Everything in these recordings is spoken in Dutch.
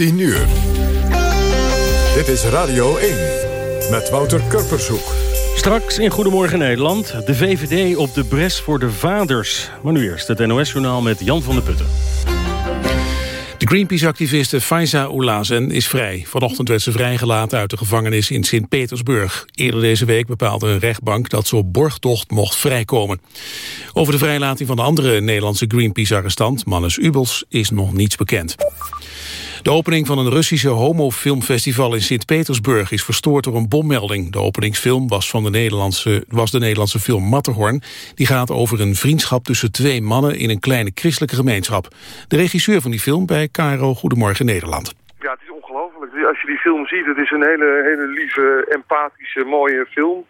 10 uur. Dit is Radio 1 met Wouter Kurpershoek. Straks in Goedemorgen Nederland. De VVD op de bres voor de vaders. Maar nu eerst het NOS-journaal met Jan van der Putten. De Greenpeace-activiste Faiza Oulazen is vrij. Vanochtend werd ze vrijgelaten uit de gevangenis in Sint-Petersburg. Eerder deze week bepaalde een rechtbank dat ze op borgtocht mocht vrijkomen. Over de vrijlating van de andere Nederlandse Greenpeace-arrestant, Mannes Ubels, is nog niets bekend. De opening van een Russische homofilmfestival in Sint-Petersburg is verstoord door een bommelding. De openingsfilm was, van de Nederlandse, was de Nederlandse film Matterhorn. Die gaat over een vriendschap tussen twee mannen in een kleine christelijke gemeenschap. De regisseur van die film bij KRO Goedemorgen Nederland. Ja, het is ongelooflijk. Als je die film ziet, het is een hele, hele lieve, empathische, mooie film.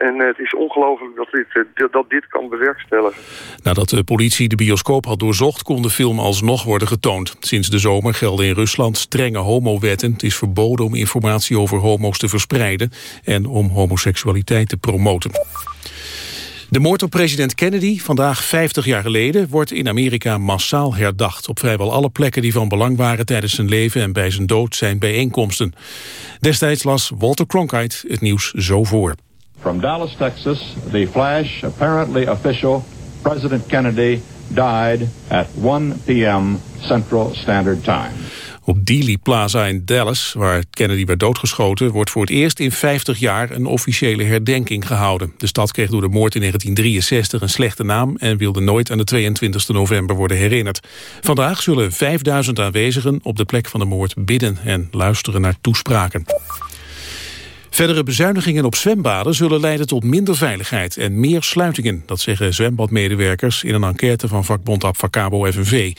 En eh, het is ongelooflijk dat dit, eh, dat dit kan bewerkstelligen. Nadat de politie de bioscoop had doorzocht... kon de film alsnog worden getoond. Sinds de zomer gelden in Rusland strenge homowetten. Het is verboden om informatie over homo's te verspreiden... en om homoseksualiteit te promoten. De moord op president Kennedy, vandaag 50 jaar geleden, wordt in Amerika massaal herdacht. Op vrijwel alle plekken die van belang waren tijdens zijn leven en bij zijn dood zijn bijeenkomsten. Destijds las Walter Cronkite het nieuws zo voor. From Dallas, Texas, the flash, apparently official, President Kennedy died at 1 p.m. Central Standard Time. Op Dealey Plaza in Dallas, waar Kennedy werd doodgeschoten... wordt voor het eerst in 50 jaar een officiële herdenking gehouden. De stad kreeg door de moord in 1963 een slechte naam... en wilde nooit aan de 22 november worden herinnerd. Vandaag zullen 5000 aanwezigen op de plek van de moord bidden... en luisteren naar toespraken. Verdere bezuinigingen op zwembaden zullen leiden tot minder veiligheid en meer sluitingen. Dat zeggen zwembadmedewerkers in een enquête van vakbond Abfacabo FNV.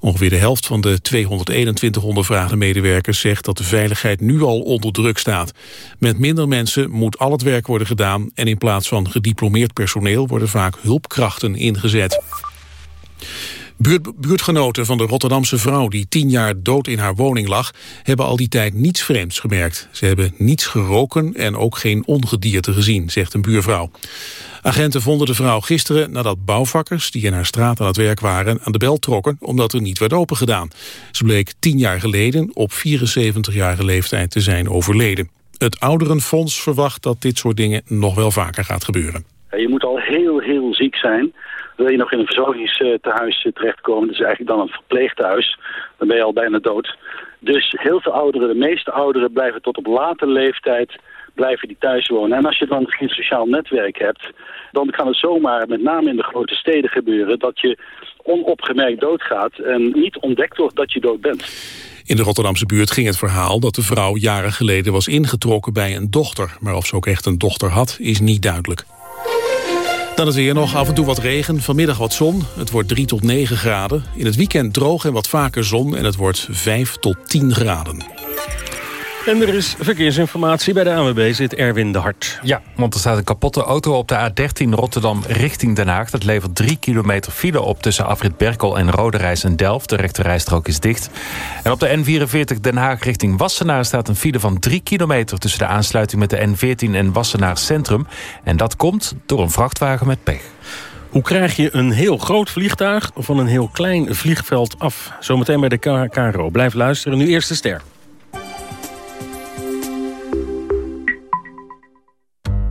Ongeveer de helft van de 221 ondervraagde medewerkers zegt dat de veiligheid nu al onder druk staat. Met minder mensen moet al het werk worden gedaan en in plaats van gediplomeerd personeel worden vaak hulpkrachten ingezet. Buurtgenoten van de Rotterdamse vrouw die tien jaar dood in haar woning lag... hebben al die tijd niets vreemds gemerkt. Ze hebben niets geroken en ook geen ongedierte gezien, zegt een buurvrouw. Agenten vonden de vrouw gisteren nadat bouwvakkers die in haar straat aan het werk waren aan de bel trokken omdat er niet werd opengedaan. Ze bleek tien jaar geleden op 74-jarige leeftijd te zijn overleden. Het Ouderenfonds verwacht dat dit soort dingen nog wel vaker gaat gebeuren. Je moet al heel, heel ziek zijn. Wil je nog in een verzorgingstehuis terechtkomen, dat is eigenlijk dan een verpleeghuis, dan ben je al bijna dood. Dus heel veel ouderen, de meeste ouderen blijven tot op late leeftijd blijven die thuis wonen. En als je dan geen sociaal netwerk hebt, dan kan het zomaar, met name in de grote steden gebeuren, dat je onopgemerkt doodgaat en niet ontdekt wordt dat je dood bent. In de Rotterdamse buurt ging het verhaal dat de vrouw jaren geleden was ingetrokken bij een dochter. Maar of ze ook echt een dochter had, is niet duidelijk. Dan is weer nog af en toe wat regen, vanmiddag wat zon. Het wordt 3 tot 9 graden. In het weekend droog en wat vaker zon en het wordt 5 tot 10 graden. En er is verkeersinformatie. Bij de ANWB zit Erwin de Hart. Ja, want er staat een kapotte auto op de A13 Rotterdam richting Den Haag. Dat levert drie kilometer file op tussen Afrit Berkel en Roderijs en Delft. De rechterrijstrook is dicht. En op de N44 Den Haag richting Wassenaar staat een file van drie kilometer... tussen de aansluiting met de N14 en Wassenaar Centrum. En dat komt door een vrachtwagen met pech. Hoe krijg je een heel groot vliegtuig van een heel klein vliegveld af? Zometeen bij de KRO. Blijf luisteren. Nu eerst de ster.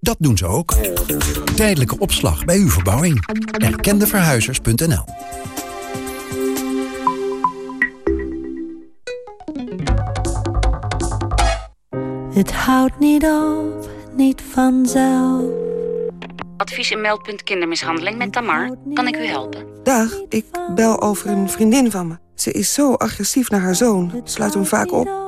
Dat doen ze ook. Tijdelijke opslag bij uw verbouwing. Erkendeverhuizers.nl Het houdt niet op, niet vanzelf. Advies en meldpunt kindermishandeling met Tamar. Kan ik u helpen? Dag, ik bel over een vriendin van me. Ze is zo agressief naar haar zoon. Sluit hem vaak op.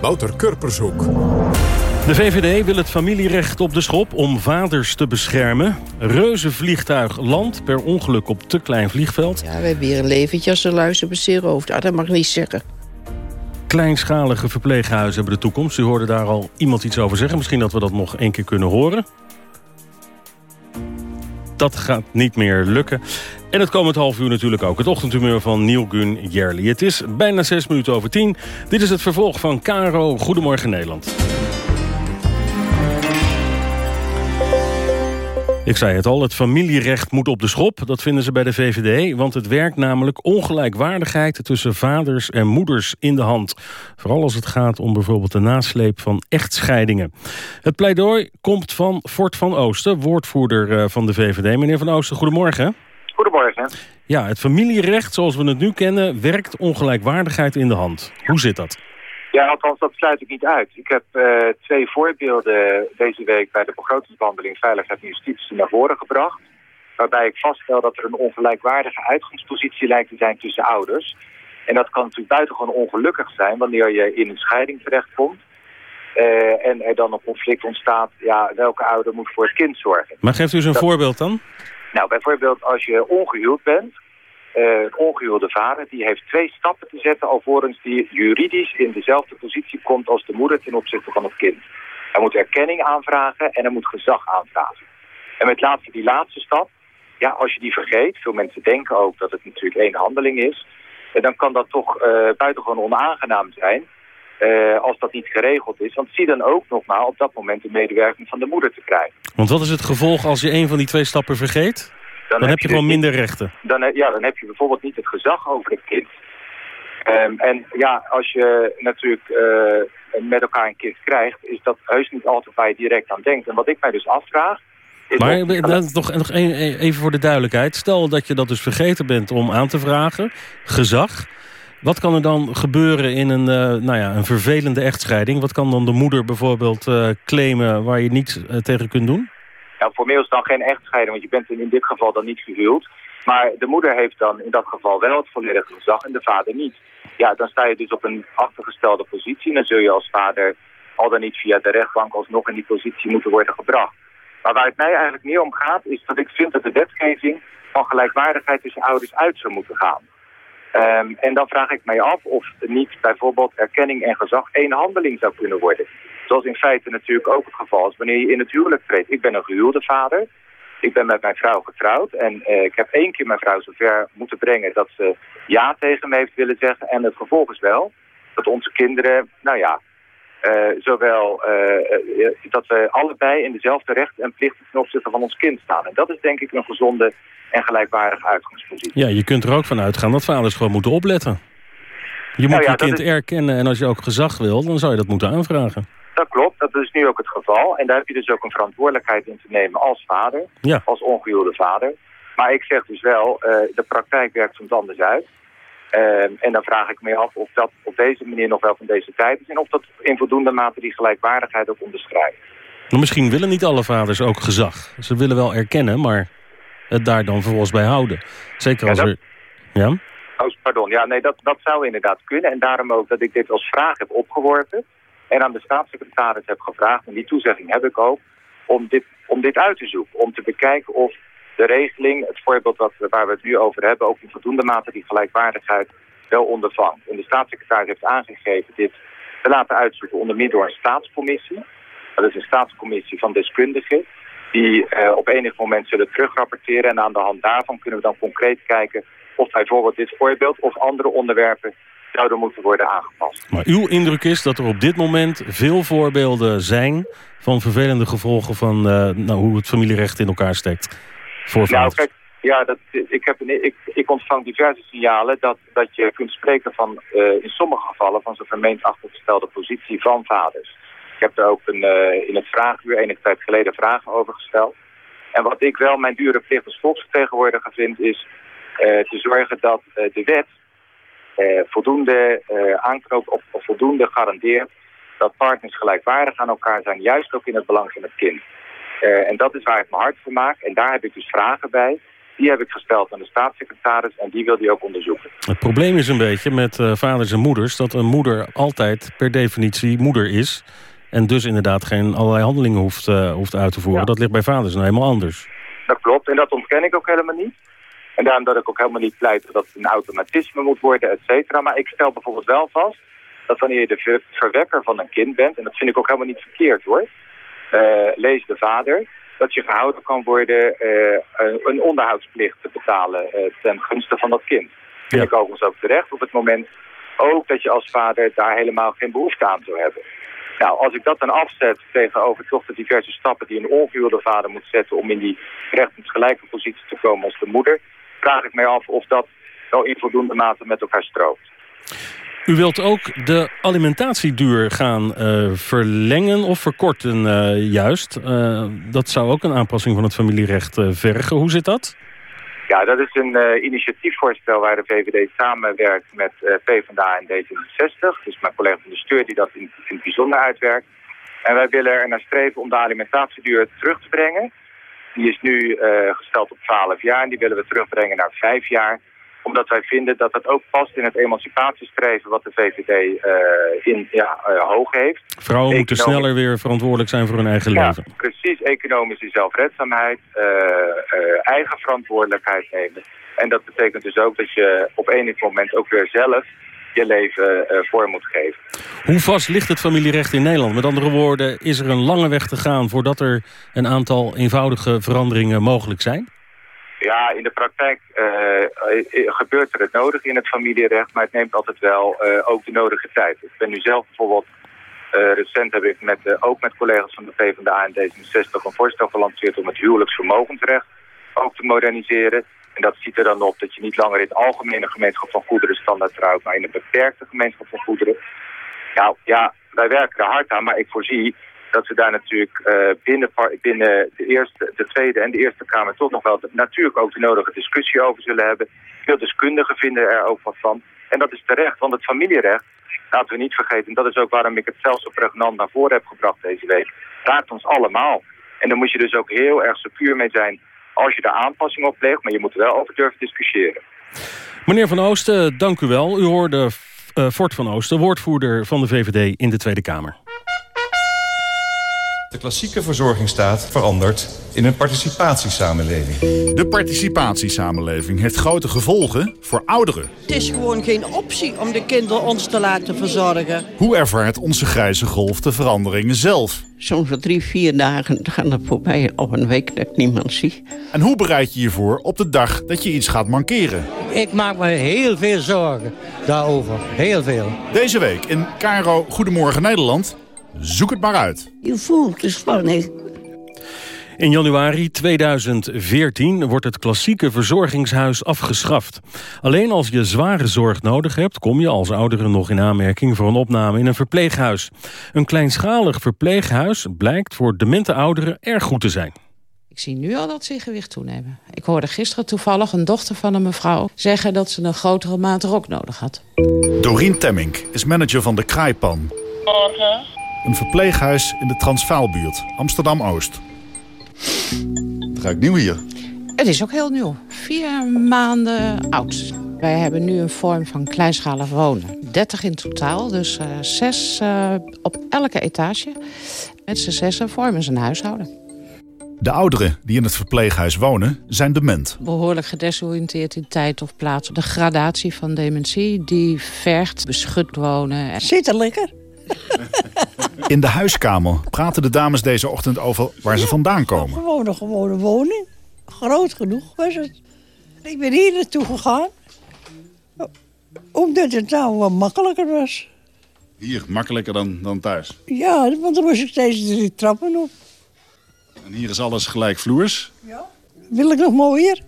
Wouter Kurpershoek. De VVD wil het familierecht op de schop om vaders te beschermen. Reuzenvliegtuig landt per ongeluk op te klein vliegveld. Ja, we hebben hier een leventje als een zeeroofd. Ah, dat mag ik niet zeggen. Kleinschalige verpleeghuizen hebben de toekomst. U hoorde daar al iemand iets over zeggen. Misschien dat we dat nog één keer kunnen horen. Dat gaat niet meer lukken. En het komend half uur natuurlijk ook. Het ochtendhumeur van Neil Gun Jerli. Het is bijna zes minuten over tien. Dit is het vervolg van Caro Goedemorgen Nederland. Ik zei het al, het familierecht moet op de schop. Dat vinden ze bij de VVD, want het werkt namelijk ongelijkwaardigheid... tussen vaders en moeders in de hand. Vooral als het gaat om bijvoorbeeld de nasleep van echtscheidingen. Het pleidooi komt van Fort van Oosten, woordvoerder eh, van de VVD. Meneer van Oosten, goedemorgen. Goedemorgen. Ja, het familierecht zoals we het nu kennen... werkt ongelijkwaardigheid in de hand. Hoe zit dat? Ja, althans, dat sluit ik niet uit. Ik heb uh, twee voorbeelden deze week bij de begrotingsbehandeling Veiligheid en Justitie naar voren gebracht. Waarbij ik vaststel dat er een ongelijkwaardige uitgangspositie lijkt te zijn tussen ouders. En dat kan natuurlijk buitengewoon ongelukkig zijn wanneer je in een scheiding terechtkomt. Uh, en er dan een conflict ontstaat, ja, welke ouder moet voor het kind zorgen. Maar geeft u eens een voorbeeld dan? Nou, bijvoorbeeld als je ongehuwd bent uh, ongehuwde vader die heeft twee stappen te zetten alvorens die juridisch in dezelfde positie komt als de moeder ten opzichte van het kind. Hij moet erkenning aanvragen en hij moet gezag aanvragen. En met laatste die laatste stap, ja, als je die vergeet, veel mensen denken ook dat het natuurlijk één handeling is, uh, dan kan dat toch uh, buitengewoon onaangenaam zijn uh, als dat niet geregeld is. Want zie dan ook nog maar op dat moment de medewerking van de moeder te krijgen. Want wat is het gevolg als je een van die twee stappen vergeet? Dan, dan heb je, gewoon dus minder rechten. Dan, ja, dan heb je bijvoorbeeld niet het gezag over het kind. Um, en ja, als je natuurlijk uh, met elkaar een kind krijgt... is dat heus niet altijd waar je direct aan denkt. En wat ik mij dus afvraag... Is maar dan, nog, nog een, even voor de duidelijkheid. Stel dat je dat dus vergeten bent om aan te vragen. Gezag. Wat kan er dan gebeuren in een, uh, nou ja, een vervelende echtscheiding? Wat kan dan de moeder bijvoorbeeld uh, claimen waar je niets tegen kunt doen? Nou, formeel is dan geen echtscheiding, want je bent in dit geval dan niet gehuwd. Maar de moeder heeft dan in dat geval wel het volledige gezag en de vader niet. Ja, dan sta je dus op een achtergestelde positie. En dan zul je als vader al dan niet via de rechtbank alsnog in die positie moeten worden gebracht. Maar waar het mij eigenlijk meer om gaat, is dat ik vind dat de wetgeving van gelijkwaardigheid tussen ouders uit zou moeten gaan. Um, en dan vraag ik mij af of niet bijvoorbeeld erkenning en gezag één handeling zou kunnen worden. Zoals in feite natuurlijk ook het geval is wanneer je in het huwelijk treedt. Ik ben een gehuwde vader. Ik ben met mijn vrouw getrouwd. En uh, ik heb één keer mijn vrouw zover moeten brengen dat ze ja tegen me heeft willen zeggen. En het gevolg is wel dat onze kinderen, nou ja, zowel uh, dat we allebei in dezelfde rechten en plichten ten opzichte van ons kind staan. En dat is denk ik een gezonde en gelijkwaardige uitgangspositie. Ja, je kunt er ook van uitgaan dat vaders gewoon moeten opletten. Je moet nou ja, je kind is... erkennen en als je ook gezag wil, dan zou je dat moeten aanvragen. Dat klopt, dat is nu ook het geval. En daar heb je dus ook een verantwoordelijkheid in te nemen als vader, ja. als ongehuwde vader. Maar ik zeg dus wel, uh, de praktijk werkt soms anders uit. Uh, en dan vraag ik me af of dat op deze manier nog wel van deze tijd is... en of dat in voldoende mate die gelijkwaardigheid ook onderstrijdt. Maar misschien willen niet alle vaders ook gezag. Ze willen wel erkennen, maar het daar dan vervolgens bij houden. Zeker als ja, dat... er... Ja? Oh, pardon, ja, nee, dat, dat zou inderdaad kunnen. En daarom ook dat ik dit als vraag heb opgeworpen en aan de staatssecretaris heb gevraagd, en die toezegging heb ik ook, om dit, om dit uit te zoeken. Om te bekijken of de regeling, het voorbeeld wat, waar we het nu over hebben, ook in voldoende mate die gelijkwaardigheid wel ondervangt. En de staatssecretaris heeft aangegeven dit te laten uitzoeken onder meer door een staatscommissie. Dat is een staatscommissie van deskundigen die uh, op enig moment zullen terugrapporteren. En aan de hand daarvan kunnen we dan concreet kijken of bijvoorbeeld dit voorbeeld of andere onderwerpen zouden moeten worden aangepast. Maar uw indruk is dat er op dit moment veel voorbeelden zijn... van vervelende gevolgen van uh, nou, hoe het familierecht in elkaar steekt. Kijk, ja, dat, ik, heb, ik, ik ontvang diverse signalen dat, dat je kunt spreken van uh, in sommige gevallen van zo'n vermeend achtergestelde positie van vaders. Ik heb er ook een, uh, in het vraaguur enige tijd geleden vragen over gesteld. En wat ik wel mijn dure plicht als volksvertegenwoordiger vind is uh, te zorgen dat de wet voldoende aanknoopt of, of, voldoende garandeert dat partners gelijkwaardig aan elkaar zijn, juist ook in het belang van het kind. Eh, en dat is waar ik mijn hart voor maak. En daar heb ik dus vragen bij. Die heb ik gesteld aan de staatssecretaris en die wil die ook onderzoeken. Het probleem is een beetje met uh, vaders en moeders... dat een moeder altijd per definitie moeder is... en dus inderdaad geen allerlei handelingen hoeft, uh, hoeft uit te voeren. Dat ligt bij vaders nou helemaal anders. Dat klopt en dat ontken ik ook helemaal niet. En daarom dat ik ook helemaal niet pleit dat het een automatisme moet worden, et cetera. Maar ik stel bijvoorbeeld wel vast dat wanneer je de verwekker van een kind bent... en dat vind ik ook helemaal niet verkeerd hoor... Uh, lees de vader, dat je gehouden kan worden uh, een onderhoudsplicht te betalen uh, ten gunste van dat kind. Ja. Vind ik overigens ook terecht op het moment ook dat je als vader daar helemaal geen behoefte aan zou hebben. Nou, als ik dat dan afzet tegenover toch de diverse stappen die een ongehuwde vader moet zetten om in die rechtsgelijke positie te komen als de moeder, vraag ik mij af of dat wel in voldoende mate met elkaar strookt. U wilt ook de alimentatieduur gaan uh, verlengen of verkorten uh, juist. Uh, dat zou ook een aanpassing van het familierecht vergen. Hoe zit dat? Ja, dat is een initiatiefvoorstel waar de VVD samenwerkt met PvdA en D66. Dus mijn collega van de Steur die dat in, in het bijzonder uitwerkt. En wij willen er naar streven om de alimentatieduur terug te brengen. Die is nu gesteld op 12 jaar en die willen we terugbrengen naar 5 jaar omdat wij vinden dat dat ook past in het emancipatiestreven wat de VVD uh, in, ja, uh, hoog heeft. Vrouwen moeten sneller weer verantwoordelijk zijn voor hun eigen ja, leven. Precies, economische zelfredzaamheid, uh, eigen verantwoordelijkheid nemen. En dat betekent dus ook dat je op enig moment ook weer zelf je leven voor moet geven. Hoe vast ligt het familierecht in Nederland? Met andere woorden, is er een lange weg te gaan voordat er een aantal eenvoudige veranderingen mogelijk zijn? Ja, in de praktijk uh, gebeurt er het nodige in het familierecht, maar het neemt altijd wel uh, ook de nodige tijd. Ik ben nu zelf bijvoorbeeld, uh, recent heb ik met, ook met collega's van de PvdA en D66 een voorstel gelanceerd om het huwelijksvermogensrecht ook te moderniseren. En dat ziet er dan op dat je niet langer in het algemene gemeenschap van goederen standaard trouwt, maar in een beperkte gemeenschap van goederen. Nou ja, wij werken er hard aan, maar ik voorzie dat we daar natuurlijk uh, binnen, binnen de, eerste, de Tweede en de Eerste Kamer toch nog wel de, natuurlijk ook de nodige discussie over zullen hebben. Veel deskundigen vinden er ook wat van. En dat is terecht, want het familierecht, laten we niet vergeten, dat is ook waarom ik het zelfs zo pregnant naar voren heb gebracht deze week, raakt ons allemaal. En daar moet je dus ook heel erg secuur mee zijn als je daar aanpassing op maar je moet er wel over durven discussiëren. Meneer Van Oosten, dank u wel. U hoorde uh, Fort van Oosten, woordvoerder van de VVD in de Tweede Kamer. De klassieke verzorgingsstaat verandert in een participatiesamenleving. De participatiesamenleving heeft grote gevolgen voor ouderen. Het is gewoon geen optie om de kinderen ons te laten verzorgen. Hoe ervaart onze grijze golf de veranderingen zelf? Soms voor drie, vier dagen gaan er voorbij op een week dat ik niemand zie. En hoe bereid je je voor op de dag dat je iets gaat mankeren? Ik maak me heel veel zorgen daarover. Heel veel. Deze week in Caro Goedemorgen Nederland... Zoek het maar uit. Je voelt de spanning. In januari 2014 wordt het klassieke verzorgingshuis afgeschaft. Alleen als je zware zorg nodig hebt... kom je als oudere nog in aanmerking voor een opname in een verpleeghuis. Een kleinschalig verpleeghuis blijkt voor demente ouderen erg goed te zijn. Ik zie nu al dat ze in gewicht toenemen. Ik hoorde gisteren toevallig een dochter van een mevrouw... zeggen dat ze een grotere maat rok nodig had. Dorien Temmink is manager van de Kraaipan. Een verpleeghuis in de Transvaalbuurt, Amsterdam-Oost. Het ruikt nieuw hier. Het is ook heel nieuw. Vier maanden oud. Wij hebben nu een vorm van kleinschalig wonen. 30 in totaal, dus uh, zes uh, op elke etage. Met z'n zessen vormen ze een huishouden. De ouderen die in het verpleeghuis wonen zijn dement. Behoorlijk gedesoriënteerd in tijd of plaats. De gradatie van dementie die vergt beschut wonen. Zit er lekker. In de huiskamer praten de dames deze ochtend over waar ze vandaan komen. Gewoon een gewone woning. Groot genoeg was het. Ik ben hier naartoe gegaan. Omdat het nou wat makkelijker was. Hier, makkelijker dan, dan thuis? Ja, want dan moest ik steeds drie trappen op. En hier is alles gelijk vloers? Ja. Wil ik nog mooier?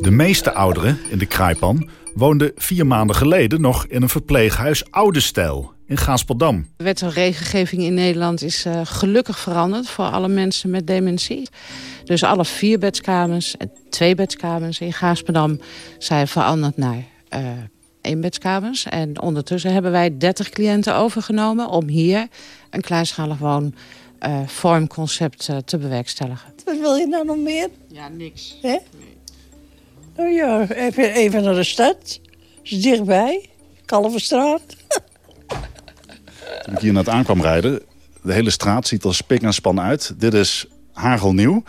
De meeste ouderen in de kraaipan woonde vier maanden geleden nog in een verpleeghuis Oude Stijl in Gaasperdam. De wet en regelgeving in Nederland is uh, gelukkig veranderd voor alle mensen met dementie. Dus alle vier bedskamers en twee bedskamers in Gaasperdam zijn veranderd naar uh, eenbedskamers. En ondertussen hebben wij 30 cliënten overgenomen... om hier een kleinschalig woonvormconcept uh, te bewerkstelligen. Wat wil je nou nog meer? Ja, niks. Hè? Oh ja, even, even naar de stad. is dichtbij. Kalverstraat. Toen ik hier net aankwam rijden... de hele straat ziet er spik en span uit. Dit is hagelnieuw.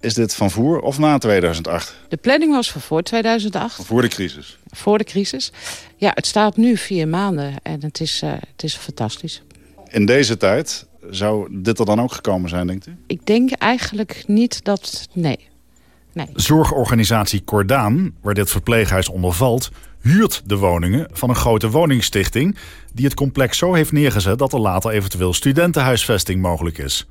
Is dit van voor of na 2008? De planning was van voor 2008. Van voor de crisis? Voor de crisis. Ja, het staat nu vier maanden en het is, uh, het is fantastisch. In deze tijd zou dit er dan ook gekomen zijn, denkt u? Ik denk eigenlijk niet dat... Nee. Nee. Zorgorganisatie Cordaan, waar dit verpleeghuis onder valt... huurt de woningen van een grote woningstichting... die het complex zo heeft neergezet dat er later eventueel studentenhuisvesting mogelijk is.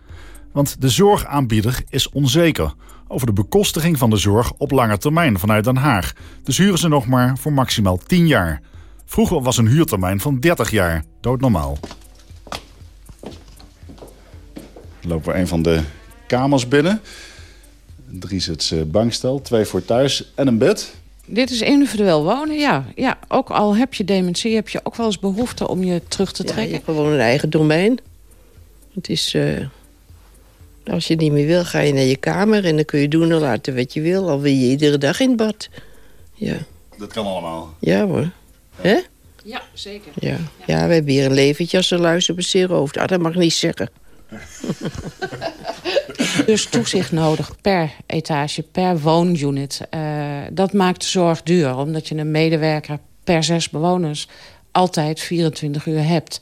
Want de zorgaanbieder is onzeker over de bekostiging van de zorg op lange termijn vanuit Den Haag. Dus huren ze nog maar voor maximaal 10 jaar. Vroeger was een huurtermijn van 30 jaar doodnormaal. Lopen we een van de kamers binnen. Een driezits bankstel, twee voor thuis en een bed. Dit is individueel wonen, ja. ja. Ook al heb je dementie, heb je ook wel eens behoefte om je terug te trekken. Ja, je hebt gewoon een eigen domein. Het is... Uh... Als je het niet meer wil, ga je naar je kamer... en dan kun je doen en laten wat je wil. Al wil je iedere dag in bad. Ja. Dat kan allemaal. Ja hoor. Hè? Ja, zeker. Ja. ja, we hebben hier een leventje als een luis op een zeeroofd. Ah, dat mag niet zeggen. dus toezicht nodig per etage, per woonunit. Uh, dat maakt de zorg duur, omdat je een medewerker per zes bewoners altijd 24 uur hebt.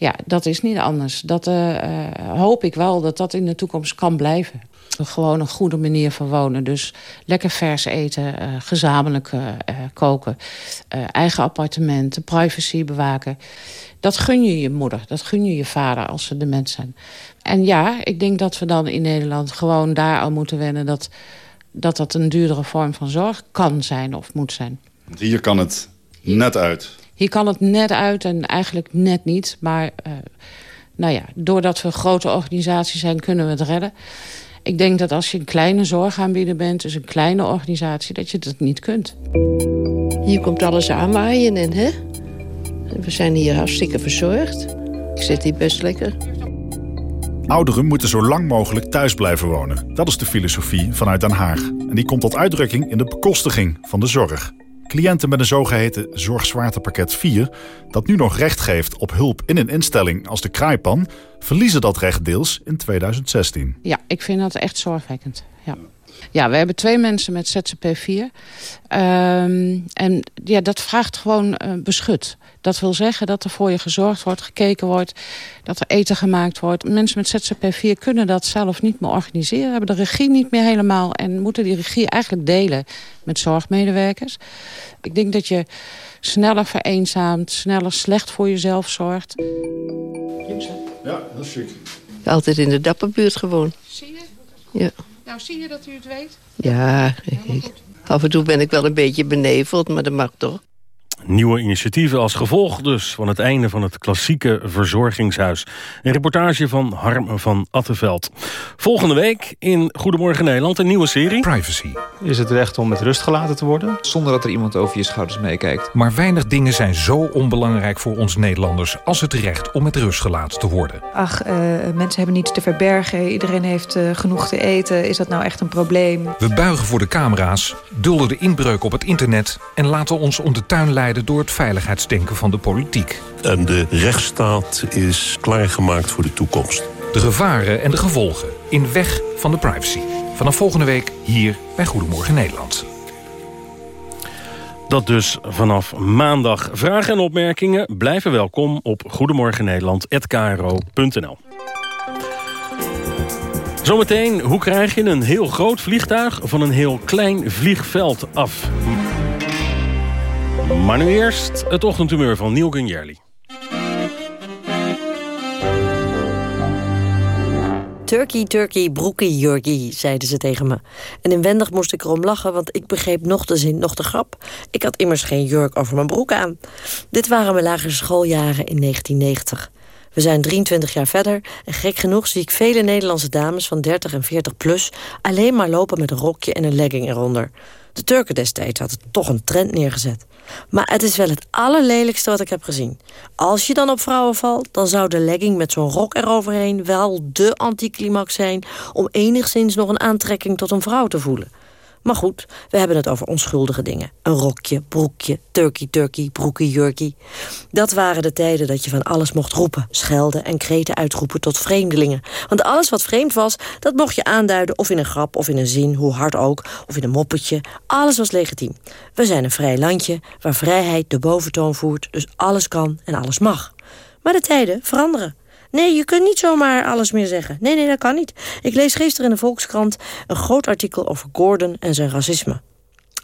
Ja, dat is niet anders. Dat uh, hoop ik wel dat dat in de toekomst kan blijven. Gewoon een goede manier van wonen. Dus lekker vers eten, uh, gezamenlijk koken, eigen appartementen, privacy bewaken. Dat gun je je moeder, dat gun je je vader als ze dement zijn. En ja, ik denk dat we dan in Nederland gewoon daar al moeten wennen... dat dat, dat een duurdere vorm van zorg kan zijn of moet zijn. Hier kan het net uit. Hier kan het net uit en eigenlijk net niet. Maar uh, nou ja, doordat we een grote organisatie zijn, kunnen we het redden. Ik denk dat als je een kleine zorgaanbieder bent, dus een kleine organisatie, dat je dat niet kunt. Hier komt alles aanwaaien en hè? We zijn hier hartstikke verzorgd. Ik zit hier best lekker. Ouderen moeten zo lang mogelijk thuis blijven wonen. Dat is de filosofie vanuit Den Haag. En die komt tot uitdrukking in de bekostiging van de zorg. Cliënten met een zogeheten zorgzwaartepakket 4... dat nu nog recht geeft op hulp in een instelling als de Kraaipan... verliezen dat recht deels in 2016. Ja, ik vind dat echt zorgwekkend. Ja. Ja, we hebben twee mensen met ZZP4. Um, en ja, dat vraagt gewoon uh, beschut. Dat wil zeggen dat er voor je gezorgd wordt, gekeken wordt... dat er eten gemaakt wordt. Mensen met ZZP4 kunnen dat zelf niet meer organiseren. Hebben de regie niet meer helemaal... en moeten die regie eigenlijk delen met zorgmedewerkers. Ik denk dat je sneller vereenzaamt, sneller slecht voor jezelf zorgt. Ja, dat is chic. Altijd in de dapperbuurt gewoon. Zie je? Ja. Nou, zie je dat u het weet? Ja, af en toe ben ik wel een beetje beneveld, maar dat mag toch. Nieuwe initiatieven als gevolg dus van het einde van het klassieke verzorgingshuis. Een reportage van Harm van Attenveld. Volgende week in Goedemorgen Nederland een nieuwe serie. Privacy. Is het recht om met rust gelaten te worden? Zonder dat er iemand over je schouders meekijkt. Maar weinig dingen zijn zo onbelangrijk voor ons Nederlanders... als het recht om met rust gelaten te worden. Ach, uh, mensen hebben niets te verbergen. Iedereen heeft uh, genoeg te eten. Is dat nou echt een probleem? We buigen voor de camera's, dulden de inbreuk op het internet... en laten ons om de tuin leiden door het veiligheidsdenken van de politiek. En de rechtsstaat is klaargemaakt voor de toekomst. De gevaren en de gevolgen in Weg van de Privacy. Vanaf volgende week hier bij Goedemorgen Nederland. Dat dus vanaf maandag. Vragen en opmerkingen blijven welkom op goedemorgennederland.kro.nl. Zometeen, hoe krijg je een heel groot vliegtuig van een heel klein vliegveld af? Maar nu eerst het ochtendhumeur van Neil Gunjerli. Turkey, turkey, broekie, jurkie, zeiden ze tegen me. En inwendig moest ik erom lachen, want ik begreep nog de zin, nog de grap. Ik had immers geen jurk over mijn broek aan. Dit waren mijn lagere schooljaren in 1990. We zijn 23 jaar verder en gek genoeg zie ik vele Nederlandse dames van 30 en 40 plus... alleen maar lopen met een rokje en een legging eronder. De Turken destijds hadden toch een trend neergezet. Maar het is wel het allerlelijkste wat ik heb gezien. Als je dan op vrouwen valt, dan zou de legging met zo'n rok eroverheen... wel de anticlimax zijn om enigszins nog een aantrekking tot een vrouw te voelen. Maar goed, we hebben het over onschuldige dingen. Een rokje, broekje, turkey, turkey, broekie, jurkie. Dat waren de tijden dat je van alles mocht roepen, schelden en kreten uitroepen tot vreemdelingen. Want alles wat vreemd was, dat mocht je aanduiden of in een grap of in een zin, hoe hard ook, of in een moppetje. Alles was legitiem. We zijn een vrij landje waar vrijheid de boventoon voert, dus alles kan en alles mag. Maar de tijden veranderen. Nee, je kunt niet zomaar alles meer zeggen. Nee, nee, dat kan niet. Ik lees gisteren in de Volkskrant een groot artikel over Gordon en zijn racisme.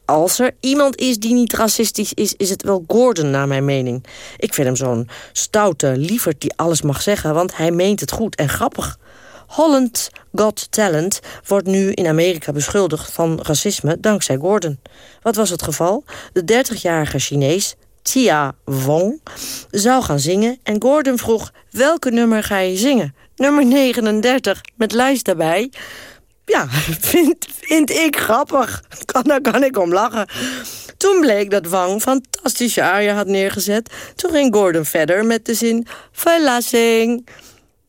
Als er iemand is die niet racistisch is, is het wel Gordon, naar mijn mening. Ik vind hem zo'n stoute lieverd die alles mag zeggen, want hij meent het goed en grappig. Holland Got Talent wordt nu in Amerika beschuldigd van racisme dankzij Gordon. Wat was het geval? De 30-jarige Chinees Tia Wong, zou gaan zingen. En Gordon vroeg, welke nummer ga je zingen? Nummer 39, met lijst daarbij. Ja, vind, vind ik grappig. Kan, daar kan ik om lachen. Toen bleek dat Wang fantastische aria had neergezet. Toen ging Gordon verder met de zin... Verlassing.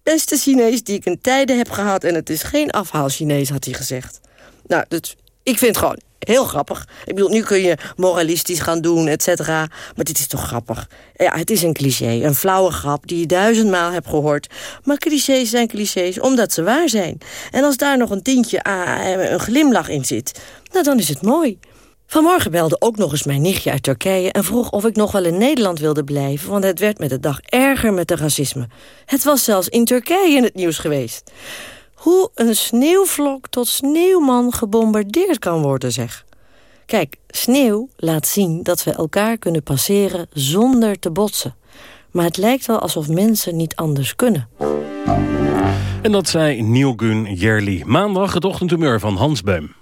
Beste Chinees die ik in tijden heb gehad... en het is geen afhaal Chinees, had hij gezegd. Nou, dus ik vind gewoon heel grappig. Ik bedoel, nu kun je moralistisch gaan doen, et cetera. Maar dit is toch grappig. Ja, het is een cliché, een flauwe grap die je duizendmaal hebt gehoord. Maar clichés zijn clichés omdat ze waar zijn. En als daar nog een tientje, ah, een glimlach in zit... nou, dan is het mooi. Vanmorgen belde ook nog eens mijn nichtje uit Turkije... en vroeg of ik nog wel in Nederland wilde blijven... want het werd met de dag erger met de racisme. Het was zelfs in Turkije in het nieuws geweest hoe een sneeuwvlok tot sneeuwman gebombardeerd kan worden, zeg. Kijk, sneeuw laat zien dat we elkaar kunnen passeren zonder te botsen. Maar het lijkt wel alsof mensen niet anders kunnen. En dat zei Nielgun Jerli. Maandag het ochtendhumeur van Hans Beum.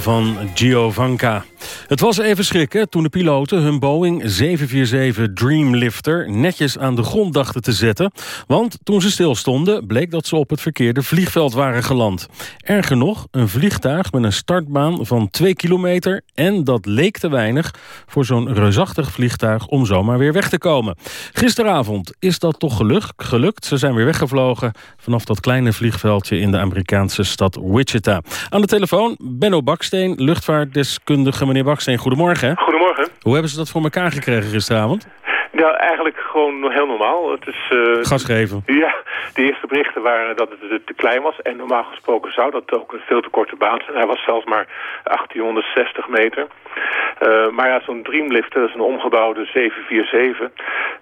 Van Giovanka. Het was even schrikken toen de piloten hun Boeing 747 Dreamlifter netjes aan de grond dachten te zetten. Want toen ze stilstonden bleek dat ze op het verkeerde vliegveld waren geland. Erger nog, een vliegtuig met een startbaan van 2 kilometer en dat leek te weinig voor zo'n reusachtig vliegtuig om zomaar weer weg te komen. Gisteravond is dat toch gelukt. Ze zijn weer weggevlogen vanaf dat kleine vliegveldje in de Amerikaanse stad Wichita. Aan de telefoon Benno Baksteen, luchtvaartdeskundige. Meneer Baksteen, goedemorgen. Goedemorgen. Hoe hebben ze dat voor elkaar gekregen gisteravond? Ja, eigenlijk gewoon heel normaal. Het is, uh, Gas geven? Ja, de eerste berichten waren dat het te klein was. En normaal gesproken zou dat ook een veel te korte baan zijn. Hij was zelfs maar 1860 meter. Uh, maar ja, zo'n Dreamlifter, dat is een omgebouwde 747.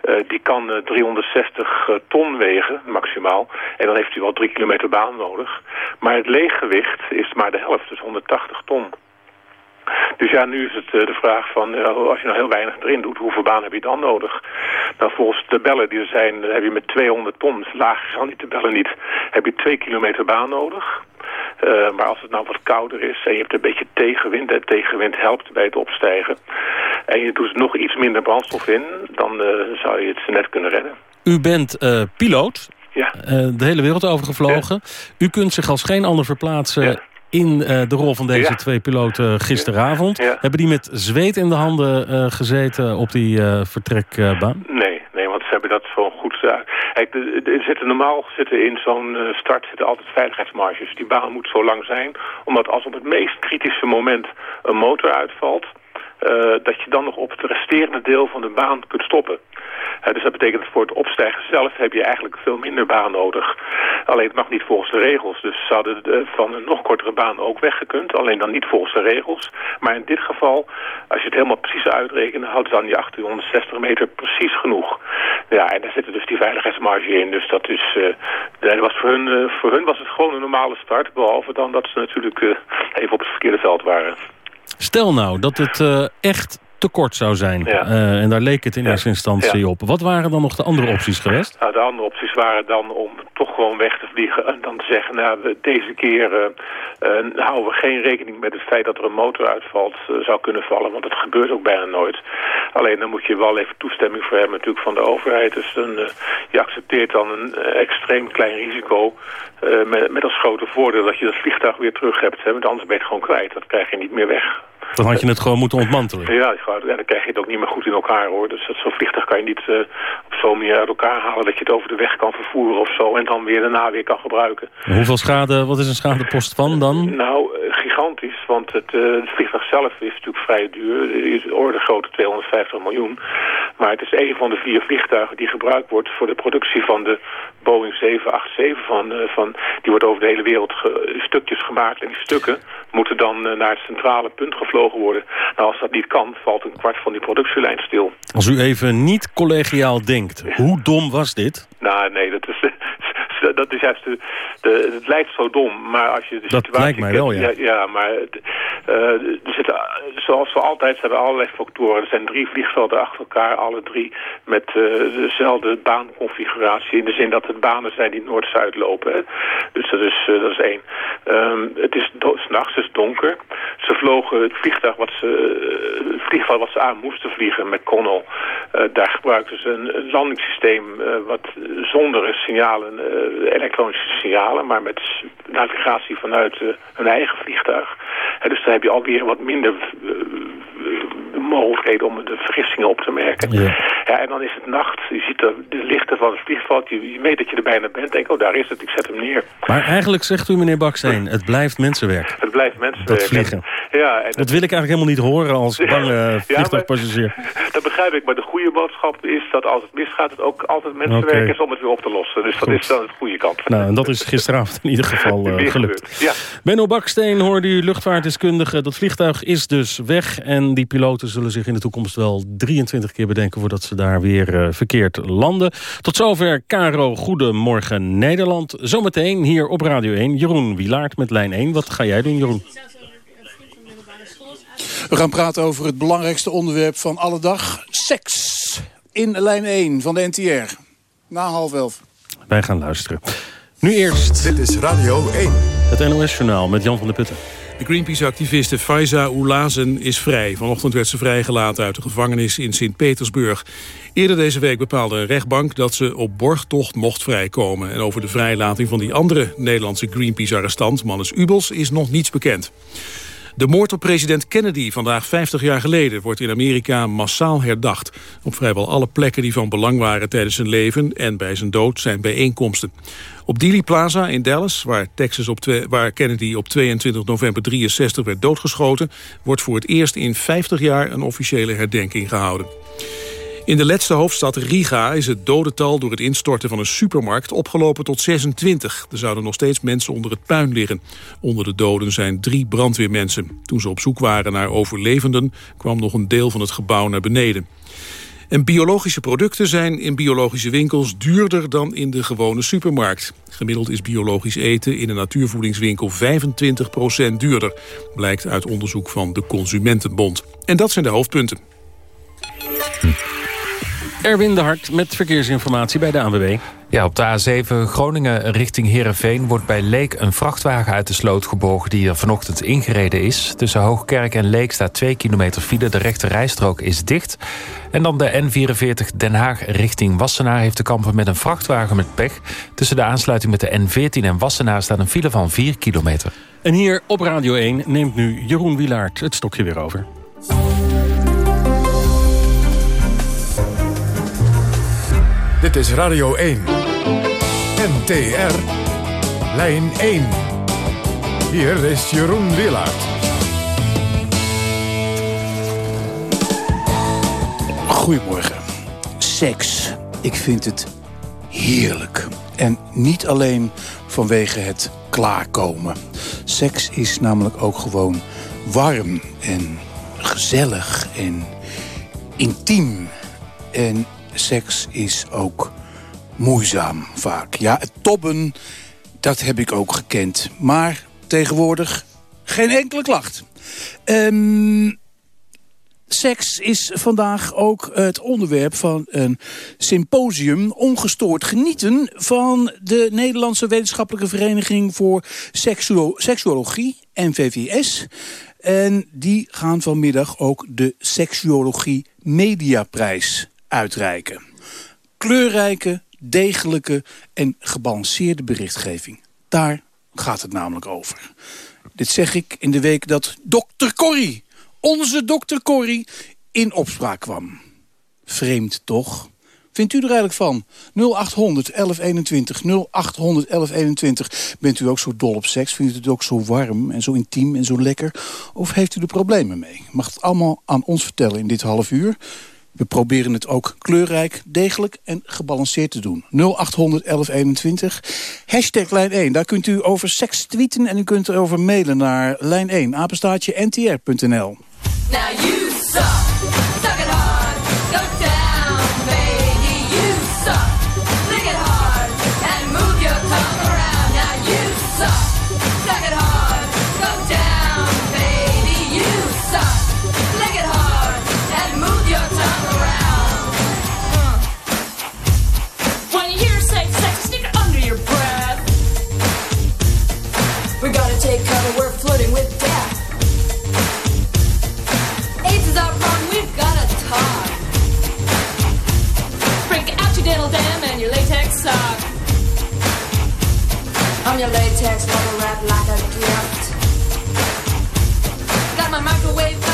Uh, die kan 360 ton wegen, maximaal. En dan heeft hij wel drie kilometer baan nodig. Maar het leeggewicht is maar de helft, dus 180 ton. Dus ja, nu is het uh, de vraag van, uh, als je nou heel weinig erin doet, hoeveel baan heb je dan nodig? Nou, volgens de bellen die er zijn, heb je met 200 ton, dus lager zal die tabellen niet, heb je 2 kilometer baan nodig. Uh, maar als het nou wat kouder is en je hebt een beetje tegenwind... en tegenwind helpt bij het opstijgen... en je doet nog iets minder brandstof in... dan zou je het net kunnen redden. U bent piloot, ja. de hele wereld overgevlogen. Ja. U kunt zich als geen ander verplaatsen... Ja in uh, de rol van deze ja. twee piloten gisteravond. Ja. Hebben die met zweet in de handen uh, gezeten op die vertrekbaan? nee, nee, want ze hebben dat zo goed... Kijk, er zitten normaal zitten in zo'n start zitten altijd veiligheidsmarges. Die baan moet zo lang zijn, omdat als op het meest kritische moment een motor uitvalt... dat je dan nog op het resterende deel van de baan kunt stoppen. Uh, dus dat betekent voor het opstijgen zelf heb je eigenlijk veel minder baan nodig. Alleen het mag niet volgens de regels. Dus ze hadden de, van een nog kortere baan ook weggekund. Alleen dan niet volgens de regels. Maar in dit geval, als je het helemaal precies uitrekent... houdt dan die 1860 meter precies genoeg. Ja, en daar zit dus die veiligheidsmarge in. Dus dat is... Was voor, hun, voor hun was het gewoon een normale start. Behalve dan dat ze natuurlijk even op het verkeerde veld waren. Stel nou dat het echt tekort zou zijn. Ja. Uh, en daar leek het in ja. eerste instantie ja. op. Wat waren dan nog de andere opties geweest? Nou, de andere opties waren dan om toch gewoon weg te vliegen... en dan te zeggen, nou, deze keer uh, uh, houden we geen rekening met het feit... dat er een motor uitvalt, zou kunnen vallen. Want dat gebeurt ook bijna nooit. Alleen dan moet je wel even toestemming voor hebben natuurlijk van de overheid. Dus dan, je accepteert dan een extreem klein risico... met, met als grote voordeel dat je dat vliegtuig weer terug hebt. Hè, want anders ben je het gewoon kwijt. Dat krijg je niet meer weg. Dan had je het gewoon moeten ontmantelen. Ja, ja, dan krijg je het ook niet meer goed in elkaar hoor. Dus zo'n vliegtuig kan je niet uh, op zo'n manier uit elkaar halen dat je het over de weg kan vervoeren of zo. En dan weer daarna weer kan gebruiken. En hoeveel schade, wat is een schadepost van dan? Nou, gigantisch. Want het, uh, het vliegtuig zelf is natuurlijk vrij duur. is orde grootte 250 miljoen. Maar het is een van de vier vliegtuigen die gebruikt wordt voor de productie van de Boeing 787. Van, uh, van, die wordt over de hele wereld ge stukjes gemaakt. En die stukken moeten dan naar het centrale punt gevlogen worden. Nou, als dat niet kan, valt een kwart van die productielijn stil. Als u even niet collegiaal denkt, hoe dom was dit? Nou, nee, dat is, dat is juist de, de, het lijkt zo dom, maar als je de dat situatie... lijkt mij wel, ja. Ja, ja maar uh, er zitten, zoals we altijd hebben allerlei factoren. Er zijn drie vliegvelden achter elkaar, alle drie met uh, dezelfde baanconfiguratie. In de zin dat het banen zijn die noord-zuid lopen. Hè. Dus dat is, uh, dat is één. Um, het is s'nachts, het is donker. Ze vlogen het vliegtuig wat ze, het vliegveld wat ze aan moesten vliegen met Connell. daar gebruikten ze een, een landingssysteem wat zonder signalen elektronische signalen, maar met navigatie vanuit uh, hun eigen vliegtuig. Dus dan heb je alweer wat minder uh, mogelijkheden om de vergissingen op te merken. Ja. ja. en dan is het nacht, je ziet de, de lichten van het vliegveld, je, je, weet dat je er bijna bent, denk oh daar is het, ik zet hem neer. Maar eigenlijk zegt u meneer Baksteen, het blijft mensenwerk. Het blijft mensenwerk. Dat vliegen. Ja, en dat wil ik eigenlijk helemaal niet horen als bange vliegtuigpassagier. Ja, dat begrijp ik, maar de goede boodschap is dat als het misgaat het ook altijd mensenwerk okay. is om het weer op te lossen. Dus dat is dan het goede kant. Nou, en dat is gisteravond in ieder geval uh, gelukt. Ja. Benno Baksteen hoorde u, luchtvaartdeskundige. Dat vliegtuig is dus weg en die piloten zullen zich in de toekomst wel 23 keer bedenken... voordat ze daar weer uh, verkeerd landen. Tot zover Caro Goedemorgen Nederland. Zometeen hier op Radio 1, Jeroen Wilaert met lijn 1. Wat ga jij doen, Jeroen? We gaan praten over het belangrijkste onderwerp van alle dag. Seks. In lijn 1 van de NTR. Na half elf. Wij gaan luisteren. Nu eerst... Dit is Radio 1. Het NOS-journaal met Jan van der Putten. De Greenpeace-activiste Faiza Oulazen is vrij. Vanochtend werd ze vrijgelaten uit de gevangenis in Sint-Petersburg. Eerder deze week bepaalde een rechtbank dat ze op borgtocht mocht vrijkomen. En over de vrijlating van die andere Nederlandse Greenpeace-arrestant, Mannes Ubels, is nog niets bekend. De moord op president Kennedy vandaag 50 jaar geleden wordt in Amerika massaal herdacht. Op vrijwel alle plekken die van belang waren tijdens zijn leven en bij zijn dood zijn bijeenkomsten. Op Dealey Plaza in Dallas, waar, Texas op waar Kennedy op 22 november 63 werd doodgeschoten, wordt voor het eerst in 50 jaar een officiële herdenking gehouden. In de laatste hoofdstad Riga is het dodental door het instorten van een supermarkt opgelopen tot 26. Er zouden nog steeds mensen onder het puin liggen. Onder de doden zijn drie brandweermensen. Toen ze op zoek waren naar overlevenden kwam nog een deel van het gebouw naar beneden. En biologische producten zijn in biologische winkels duurder dan in de gewone supermarkt. Gemiddeld is biologisch eten in een natuurvoedingswinkel 25% duurder. Blijkt uit onderzoek van de Consumentenbond. En dat zijn de hoofdpunten. Erwin de Hart met verkeersinformatie bij de ANWB. Ja, op de A7 Groningen richting Heerenveen wordt bij Leek een vrachtwagen uit de sloot gebogen die er vanochtend ingereden is. Tussen Hoogkerk en Leek staat 2 kilometer file. De rechte rijstrook is dicht. En dan de N44 Den Haag richting Wassenaar heeft te kampen met een vrachtwagen met pech. Tussen de aansluiting met de N14 en Wassenaar staat een file van 4 kilometer. En hier op Radio 1 neemt nu Jeroen Wilaert het stokje weer over. Dit is Radio 1. NTR. Lijn 1. Hier is Jeroen Willaert. Goedemorgen. Seks. Ik vind het heerlijk. En niet alleen vanwege het klaarkomen. Seks is namelijk ook gewoon warm en gezellig en intiem. En seks is ook moeizaam vaak. Ja, het tobben, dat heb ik ook gekend. Maar tegenwoordig geen enkele klacht. Um, Seks is vandaag ook het onderwerp van een symposium... ongestoord genieten van de Nederlandse Wetenschappelijke Vereniging... voor Seksuo Seksuologie, NVVS. En die gaan vanmiddag ook de Seksuologie Mediaprijs uitreiken. Kleurrijke, degelijke en gebalanceerde berichtgeving. Daar gaat het namelijk over. Dit zeg ik in de week dat dokter Corrie, onze dokter Corrie, in opspraak kwam. Vreemd toch? Vindt u er eigenlijk van? 0800 1121, 0800 1121. Bent u ook zo dol op seks? Vindt u het ook zo warm en zo intiem en zo lekker? Of heeft u er problemen mee? Mag het allemaal aan ons vertellen in dit half uur? We proberen het ook kleurrijk, degelijk en gebalanceerd te doen. 0800 1121. Hashtag lijn 1. Daar kunt u over seks tweeten en u kunt erover mailen naar lijn 1. Apenstaatje ntr.nl. Now you I'm your latex bubble wrap like a gift. Got my microwave.